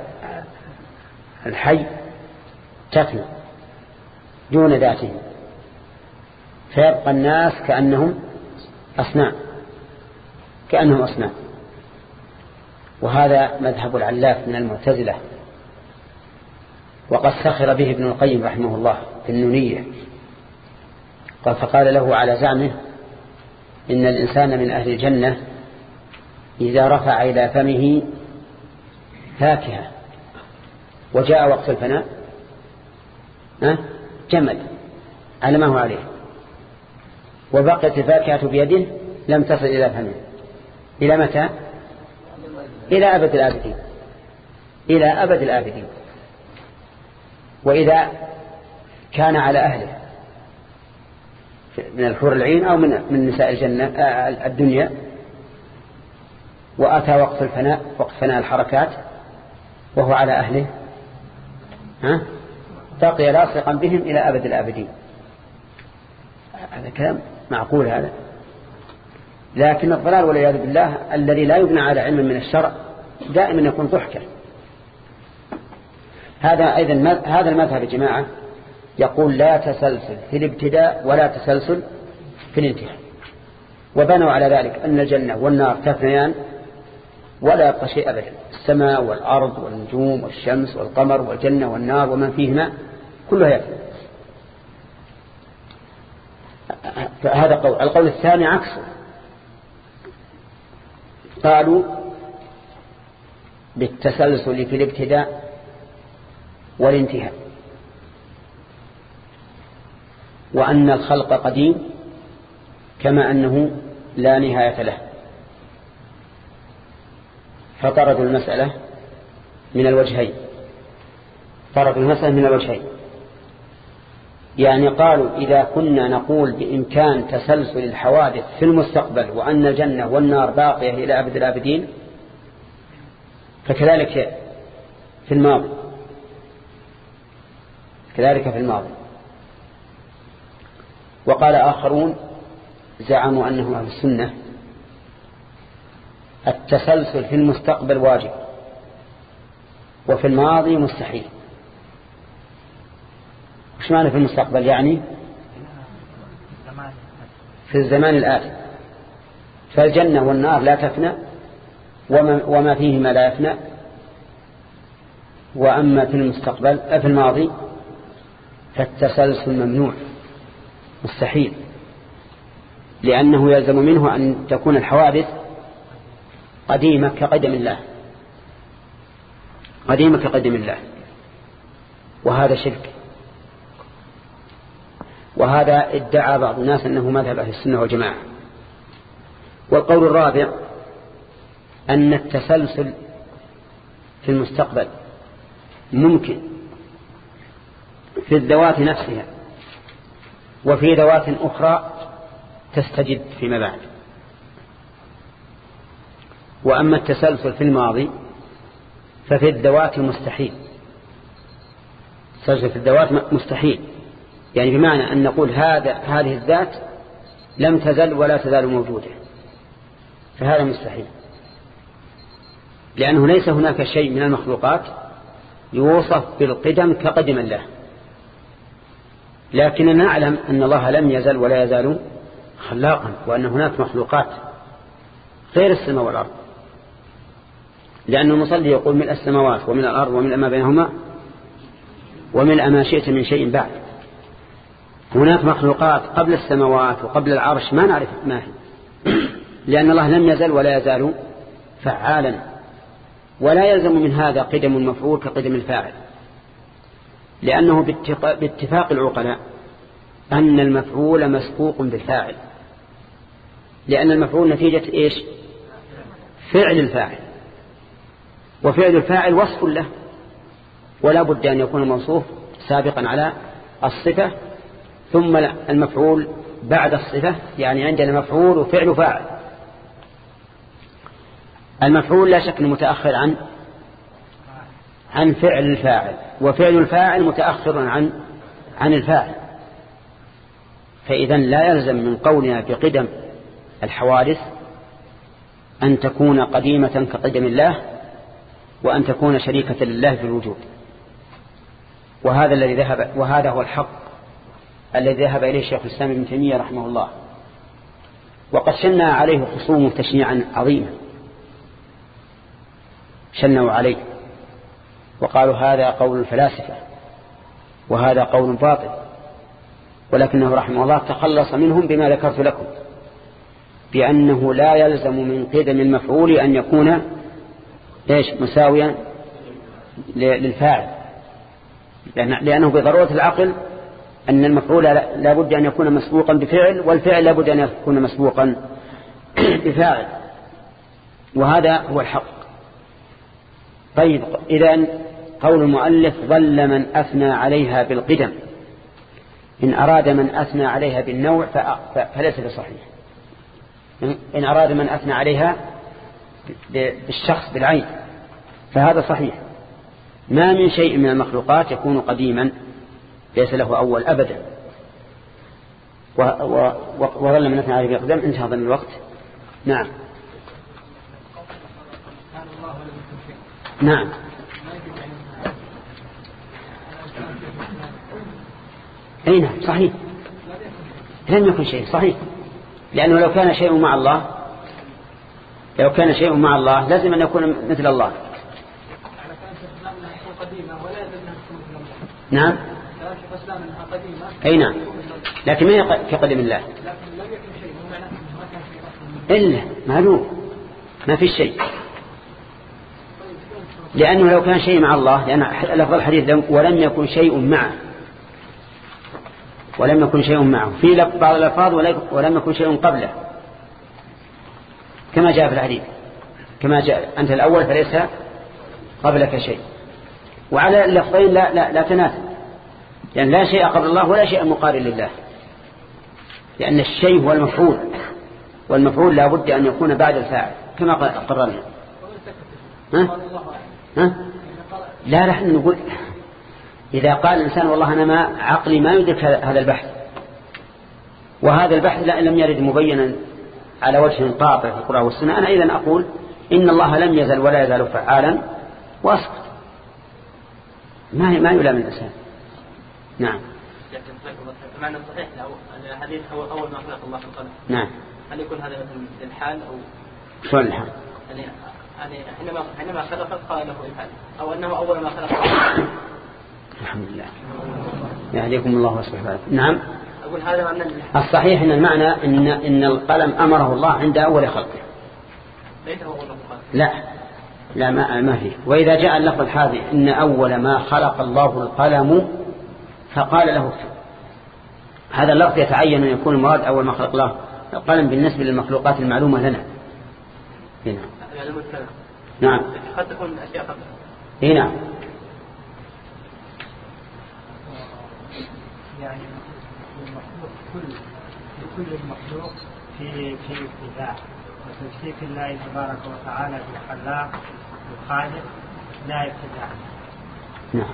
الحي تفنى دون ذاته فيبقى الناس كأنهم أصنام كأنهم أصنام. وهذا مذهب العلاف من المعتزلة وقد سخر به ابن القيم رحمه الله في النونية. قال فقال له على زعمه إن الإنسان من أهل الجنة إذا رفع إلى فمه فاكهة. وجاء وقت الفناء. جمد على ما هو عليه. وبقيت الفاكهة بيده لم تصل إلى فمه. إلى متى؟ إلى أبد الآبدين. إلى أبد الآبدين. وإذا كان على أهله. من الحور العين أو من من نساء الجنة آه، الدنيا. وأتى وقت الفناء وقت فناء الحركات. وهو على أهله. ها؟ بقي لاصقا بهم إلى أبد الآبدين. هذا كلام معقول هذا. لكن الضلال والعياذ بالله الذي لا يبنى على علم من الشرع دائما يكون ضحكا. هذا أيضا هذا المذهب يا جماعة يقول لا تسلسل في الابتداء ولا تسلسل في الانتهاء. وبنوا على ذلك أن الجنة والنار تفنيان ولا يبقى شيء أبدا. السماء والأرض والنجوم والشمس والقمر والجنة والنار ومن فيهما كلها يفنى هذا قول. القول الثاني عكسه. قالوا بالتسلسل في الابتداء والانتهاء. وأن الخلق قديم كما أنه لا نهاية له. فطردوا المسألة من الوجهين. طردوا المسألة من الوجهين. يعني قالوا إذا كنا نقول بإمكان تسلسل الحوادث في المستقبل وأن الجنة والنار باقية إلى أبد الآبدين فكذلك في الماضي. كذلك في الماضي. وقال آخرون زعموا أنه أهل السنة. التسلسل في المستقبل واجب وفي الماضي مستحيل. وش معنى في المستقبل؟ يعني في الزمان الآتي. فالجنة والنار لا تفنى وما, وما فيهما لا يفنى. وأما في المستقبل في الماضي فالتسلسل ممنوع. مستحيل. لأنه يلزم منه أن تكون الحوادث قديمة كقدم الله. قديمة كقدم الله. وهذا شرك. وهذا ادعى بعض الناس أنه مذهب أهل السنة والجماعة. والقول الرابع أن التسلسل في المستقبل ممكن في الذوات نفسها وفي ذوات أخرى تستجد فيما بعد. وأما التسلسل في الماضي ففي الذوات مستحيل التسلسل في الذوات مستحيل. يعني بمعنى أن نقول هذا هذه الذات لم تزل ولا تزال موجودة. فهذا مستحيل. لأنه ليس هناك شيء من المخلوقات يوصف بالقدم كقدم الله لكننا نعلم أن الله لم يزل ولا يزال خلاقا وأن هناك مخلوقات غير السماء والأرض. لأن المصلي يقول من السماوات ومن الأرض ومن ما بينهما ومن ما شئت من شيء بعد. هناك مخلوقات قبل السماوات وقبل العرش ما نعرف ما هي. لأن الله لم يزل ولا يزال فعالا. ولا يلزم من هذا قدم المفعول كقدم الفاعل. لأنه باتفاق العقلاء أن المفعول مسبوق بالفاعل. لأن المفعول نتيجة إيش؟ فعل الفاعل. وفعل الفاعل وصف له. ولا بد أن يكون الموصوف سابقا على الصفة ثم المفعول بعد الصفة يعني عندنا مفعول وفعل فاعل. المفعول لا شك متأخر عن عن فعل الفاعل وفعل الفاعل متأخر عن عن الفاعل. فإذا لا يلزم من قولنا بقدم الحوادث أن تكون قديمة كقدم الله وأن تكون شريكة لله في الوجود. وهذا الذي ذهب وهذا هو الحق الذي ذهب إليه الشيخ الإسلام ابن تيمية رحمه الله. وقد شنع عليه خصوم تشنيعا عظيما. شنوا عليه. وقالوا هذا قول الفلاسفة وهذا قول باطل. ولكنه رحمه الله تخلص منهم بما ذكرت لكم بأنه لا يلزم من قدم المفعول أن يكون إيش؟ مساويا للفاعل. لأنه بضرورة العقل أن المفعول لا بد أن يكون مسبوقا بفعل والفعل لا بد أن يكون مسبوقا بفاعل. وهذا هو الحق. طيب إذا قول المؤلف ظل من أثنى عليها بالقدم. إن أراد من أثنى عليها بالنوع فليس بصحيح. إن أراد من أثنى عليها بالشخص بالعين. فهذا صحيح. ما من شيء من المخلوقات يكون قديما ليس له أول أبدا. وظل من أثنى عليه بالقدم انتهى ظن الوقت. نعم. نعم. أي نعم صحيح. لم يكن شيء صحيح. لأنه لو كان شيء مع الله لو كان شيء مع الله لازم أن يكون مثل الله. نعم. أي نعم. لكن ما هي كقدم الله؟ إلا معلوم. ما في شيء. لأنه لو كان شيء مع الله لأن لفظ الحديث ولم يكن شيء معه. ولم يكن شيء معه. في بعض الألفاظ ولم يكن شيء قبله. كما جاء في الحديث. كما جاء أنت الأول فليس قبلك شيء. وعلى اللفظين لا, لا, لا تناسب لأن يعني لا شيء قبل الله ولا شيء مقارن لله. لأن الشيء هو المفعول. والمفعول لا بد أن يكون بعد الفاعل كما قررنا. ها؟ ها؟ لا نحن نقول إذا قال الإنسان والله أنا ما عقلي ما يدرك هذا البحث. وهذا البحث لم يرد مبينا على وجه قاطع في القرآن والسنة. أنا إذن أقول إن الله لم يزل ولا يزال فعالا وأسقط ما ما يلام الإنسان. نعم. معنى صحيح الحديث هو أول ما خلق الله في القلب. نعم. هل يكون هذا مثل الحال أو؟ شلون الحال؟ يعني يعني حينما حينما خلق قال له افعل أو أنه أول ما خلق. الحمد لله. يهديكم الله ويصلح بالكم. نعم. أقول هذا معنى الصحيح إن المعنى ان إن القلم أمره الله عند أول خلقه. ليس هو أول لا. لا ما ما فيه وإذا جاء اللفظ الحادي إن أول ما خلق الله القلم فقال له اكتب. هذا اللفظ يتعين أن يكون المراد أول ما خلق الله القلم بالنسبة للمخلوقات المعلومة لنا. هنا. نعم. قد تكون أشياء قبلها هنا. يعني المخلوق كل لكل المخلوق في في ابتداع وتمسيك الله تبارك وتعالى بالخلاق الخالق لا ابتداع نعم.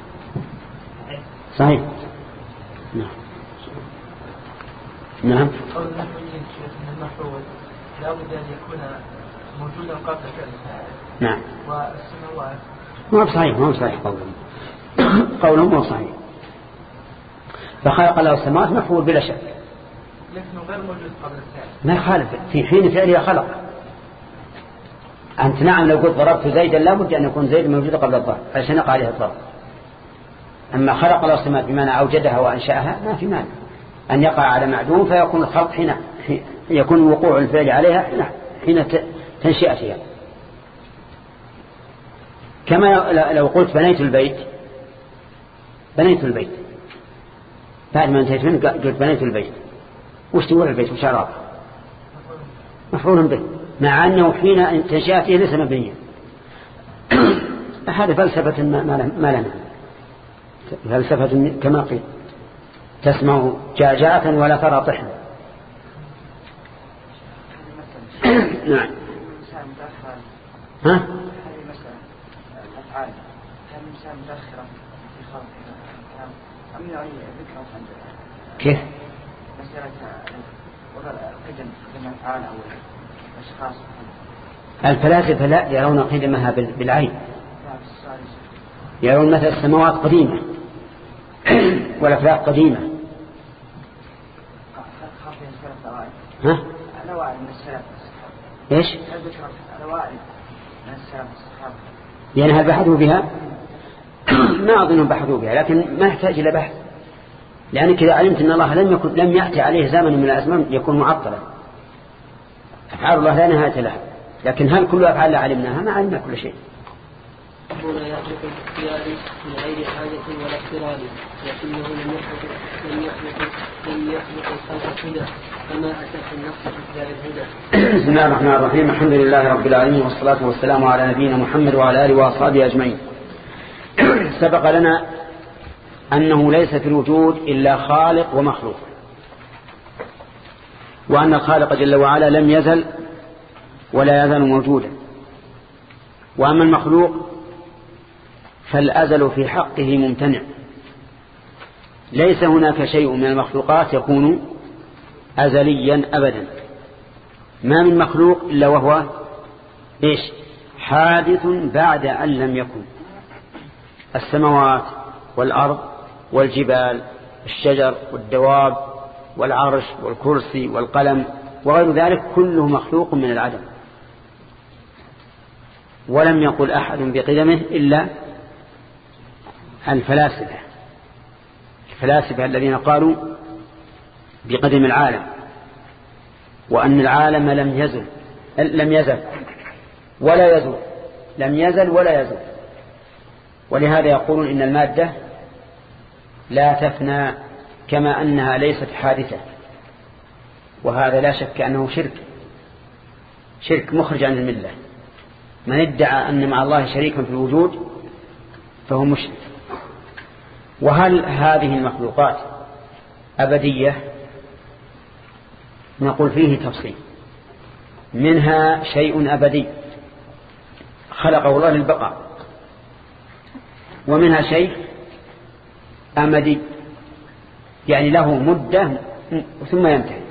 صحيح؟ نعم. نعم. قول المفعول لا بد أن يكون موجودا قبل فعل نعم. والسماوات. ما بصحيح ما بصحيح قولهم قولهم مو صحيح. فخلق الله السماوات مفعول بلا شك. لكنه غير موجود قبل الفعل ما يخالف. في حين فعله خلق. أنت نعم لو قلت ضربت زيدا لابد أن يكون زيد موجود قبل الضرب عشان يقع عليه الضرب. أما خلق الله السماوات بمعنى أوجدها وأنشأها ما في مانع. أن يقع على معدوم فيكون الخلق حين يكون وقوع الفعل عليها حين تنشئتها. كما لو قلت بنيت البيت بنيت البيت. بعد ما انتهيت منه قلت بنيت البيت. وش تقول البيت؟ وش أراض مفعول به. مع أنه حين تنشأته ليس مبنيا هذا فلسفة ما لنا. فلسفة كما قيل. تسمع جاجعة ولا ترى طحنا نعم. ها؟ هذه مسألة الإنسان متأخرا في كيف؟ قدم الأفعال أو الفلاسفة لا يرون قدمها بالعين يرون مثل السماوات قديمة والأفلاك قديمة ها؟ إيش؟ يعني هل بحثوا بها؟ ما أظنهم بحثوا بها لكن ما يحتاج إلى بحث لأنك إذا علمت أن الله لم يكن لم يأتي عليه زمن من الأزمان يكون معطلا أفعال الله لا نهاية لها. لكن هل كل أفعال علمناها؟ ما علمنا كل شيء. ربنا يخلق الاختيار من غير حاجة ولا اضطرار لكنه لم يخلق لم يخلق لم يخلق الخلق أتى في النص في كتاب الهدى. بسم الله الرحمن الرحيم. الحمد لله رب العالمين والصلاة والسلام على نبينا محمد وعلى آله وأصحابه أجمعين. سبق لنا أنه ليس في الوجود إلا خالق ومخلوق. وأن الخالق جل وعلا لم يزل ولا يزال موجودا. وأما المخلوق فالأزل في حقه ممتنع. ليس هناك شيء من المخلوقات يكون أزليا أبدا. ما من مخلوق إلا وهو إيش؟ حادث بعد أن لم يكن. السماوات والأرض والجبال الشجر والدواب والعرش والكرسي والقلم وغير ذلك كله مخلوق من العدم. ولم يقل أحد بقدمه إلا الفلاسفة. الفلاسفة الذين قالوا بقدم العالم وأن العالم لم يزل لم يزل ولا يزل لم يزل ولا يزل ولهذا يقولون إن المادة لا تفنى كما أنها ليست حادثة. وهذا لا شك أنه شرك. شرك مخرج عن الملة. من ادعى أن مع الله شريكا في الوجود فهو مشرك. وهل هذه المخلوقات أبدية؟ نقول فيه تفصيل. منها شيء أبدي. خلقه الله للبقاء. ومنها شيء أمدي. يعني له مدة ثم ينتهي.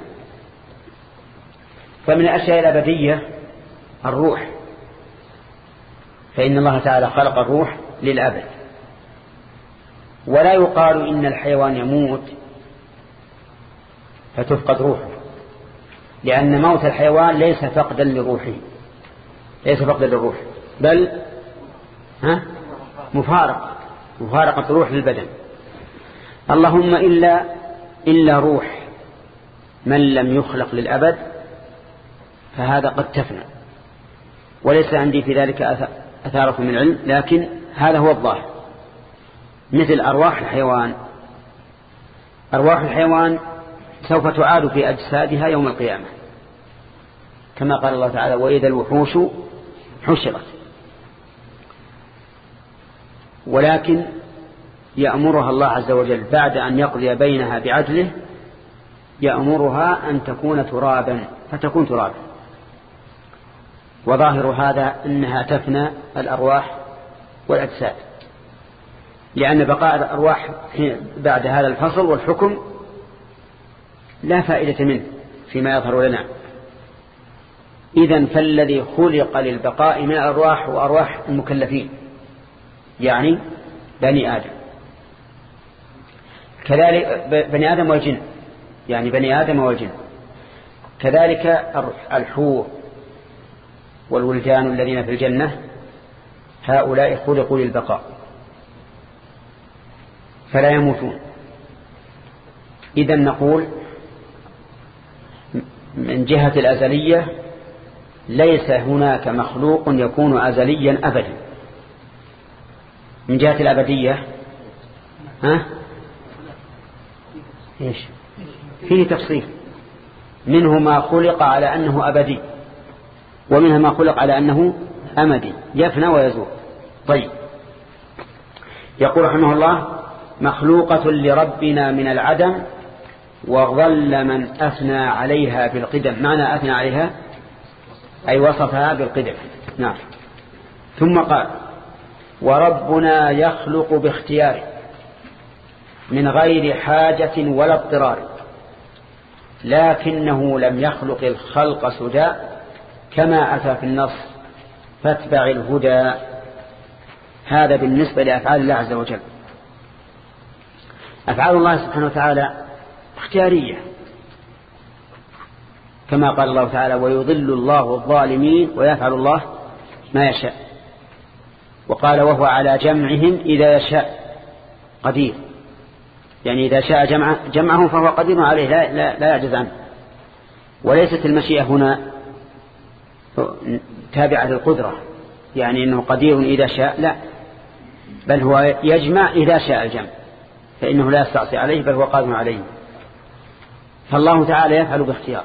فمن الأشياء الأبدية الروح. فإن الله تعالى خلق الروح للأبد. ولا يقال إن الحيوان يموت فتفقد روحه. لأن موت الحيوان ليس فقدا لروحه. ليس فقدا للروح. بل ها؟ مفارقة. مفارقة الروح للبدن. اللهم إلا إلا روح من لم يخلق للأبد فهذا قد تفنى. وليس عندي في ذلك أثارة من العلم لكن هذا هو الظاهر. مثل أرواح الحيوان. أرواح الحيوان سوف تعاد في أجسادها يوم القيامة. كما قال الله تعالى وإذا الوحوش حشرت. ولكن يأمرها الله عز وجل بعد أن يقضي بينها بعدله يأمرها أن تكون ترابا فتكون ترابا. وظاهر هذا أنها تفنى الأرواح والأجساد لأن بقاء الأرواح بعد هذا الفصل والحكم لا فائدة منه فيما يظهر لنا. إذا فالذي خلق للبقاء من الأرواح وأرواح المكلفين يعني بني آدم. كذلك بني آدم والجن. يعني بني آدم والجن. كذلك الحور والولدان الذين في الجنة هؤلاء خلقوا للبقاء. فلا يموتون. إذا نقول من جهة الأزلية ليس هناك مخلوق يكون أزليا أبدا. من جهة الأبدية ها؟ إيش؟ فيه تفصيل. منه ما خلق على أنه أبدي ومنها ما خلق على أنه أمدي. يفنى ويزول. طيب. يقول رحمه الله مخلوقة لربنا من العدم وظل من أثنى عليها بالقدم. معنى أثنى عليها؟ أي وصفها بالقدم. نعم. ثم قال وربنا يخلق باختياره. من غير حاجة ولا اضطرار. لكنه لم يخلق الخلق سدى كما أتى في النص فاتبع الهدى. هذا بالنسبة لأفعال الله عز وجل. أفعال الله سبحانه وتعالى اختيارية. كما قال الله تعالى ويضل الله الظالمين ويفعل الله ما يشاء وقال وهو على جمعهم إذا يشاء قدير يعني إذا شاء جمع جمعه فهو قدير عليه لا, لا, لا يعجز عنه. وليست المشيئة هنا تابعة للقدرة يعني أنه قدير إذا شاء لا. بل هو يجمع إذا شاء الجمع فإنه لا يستعصي عليه بل هو قادم عليه. فالله تعالى يفعل باختيار.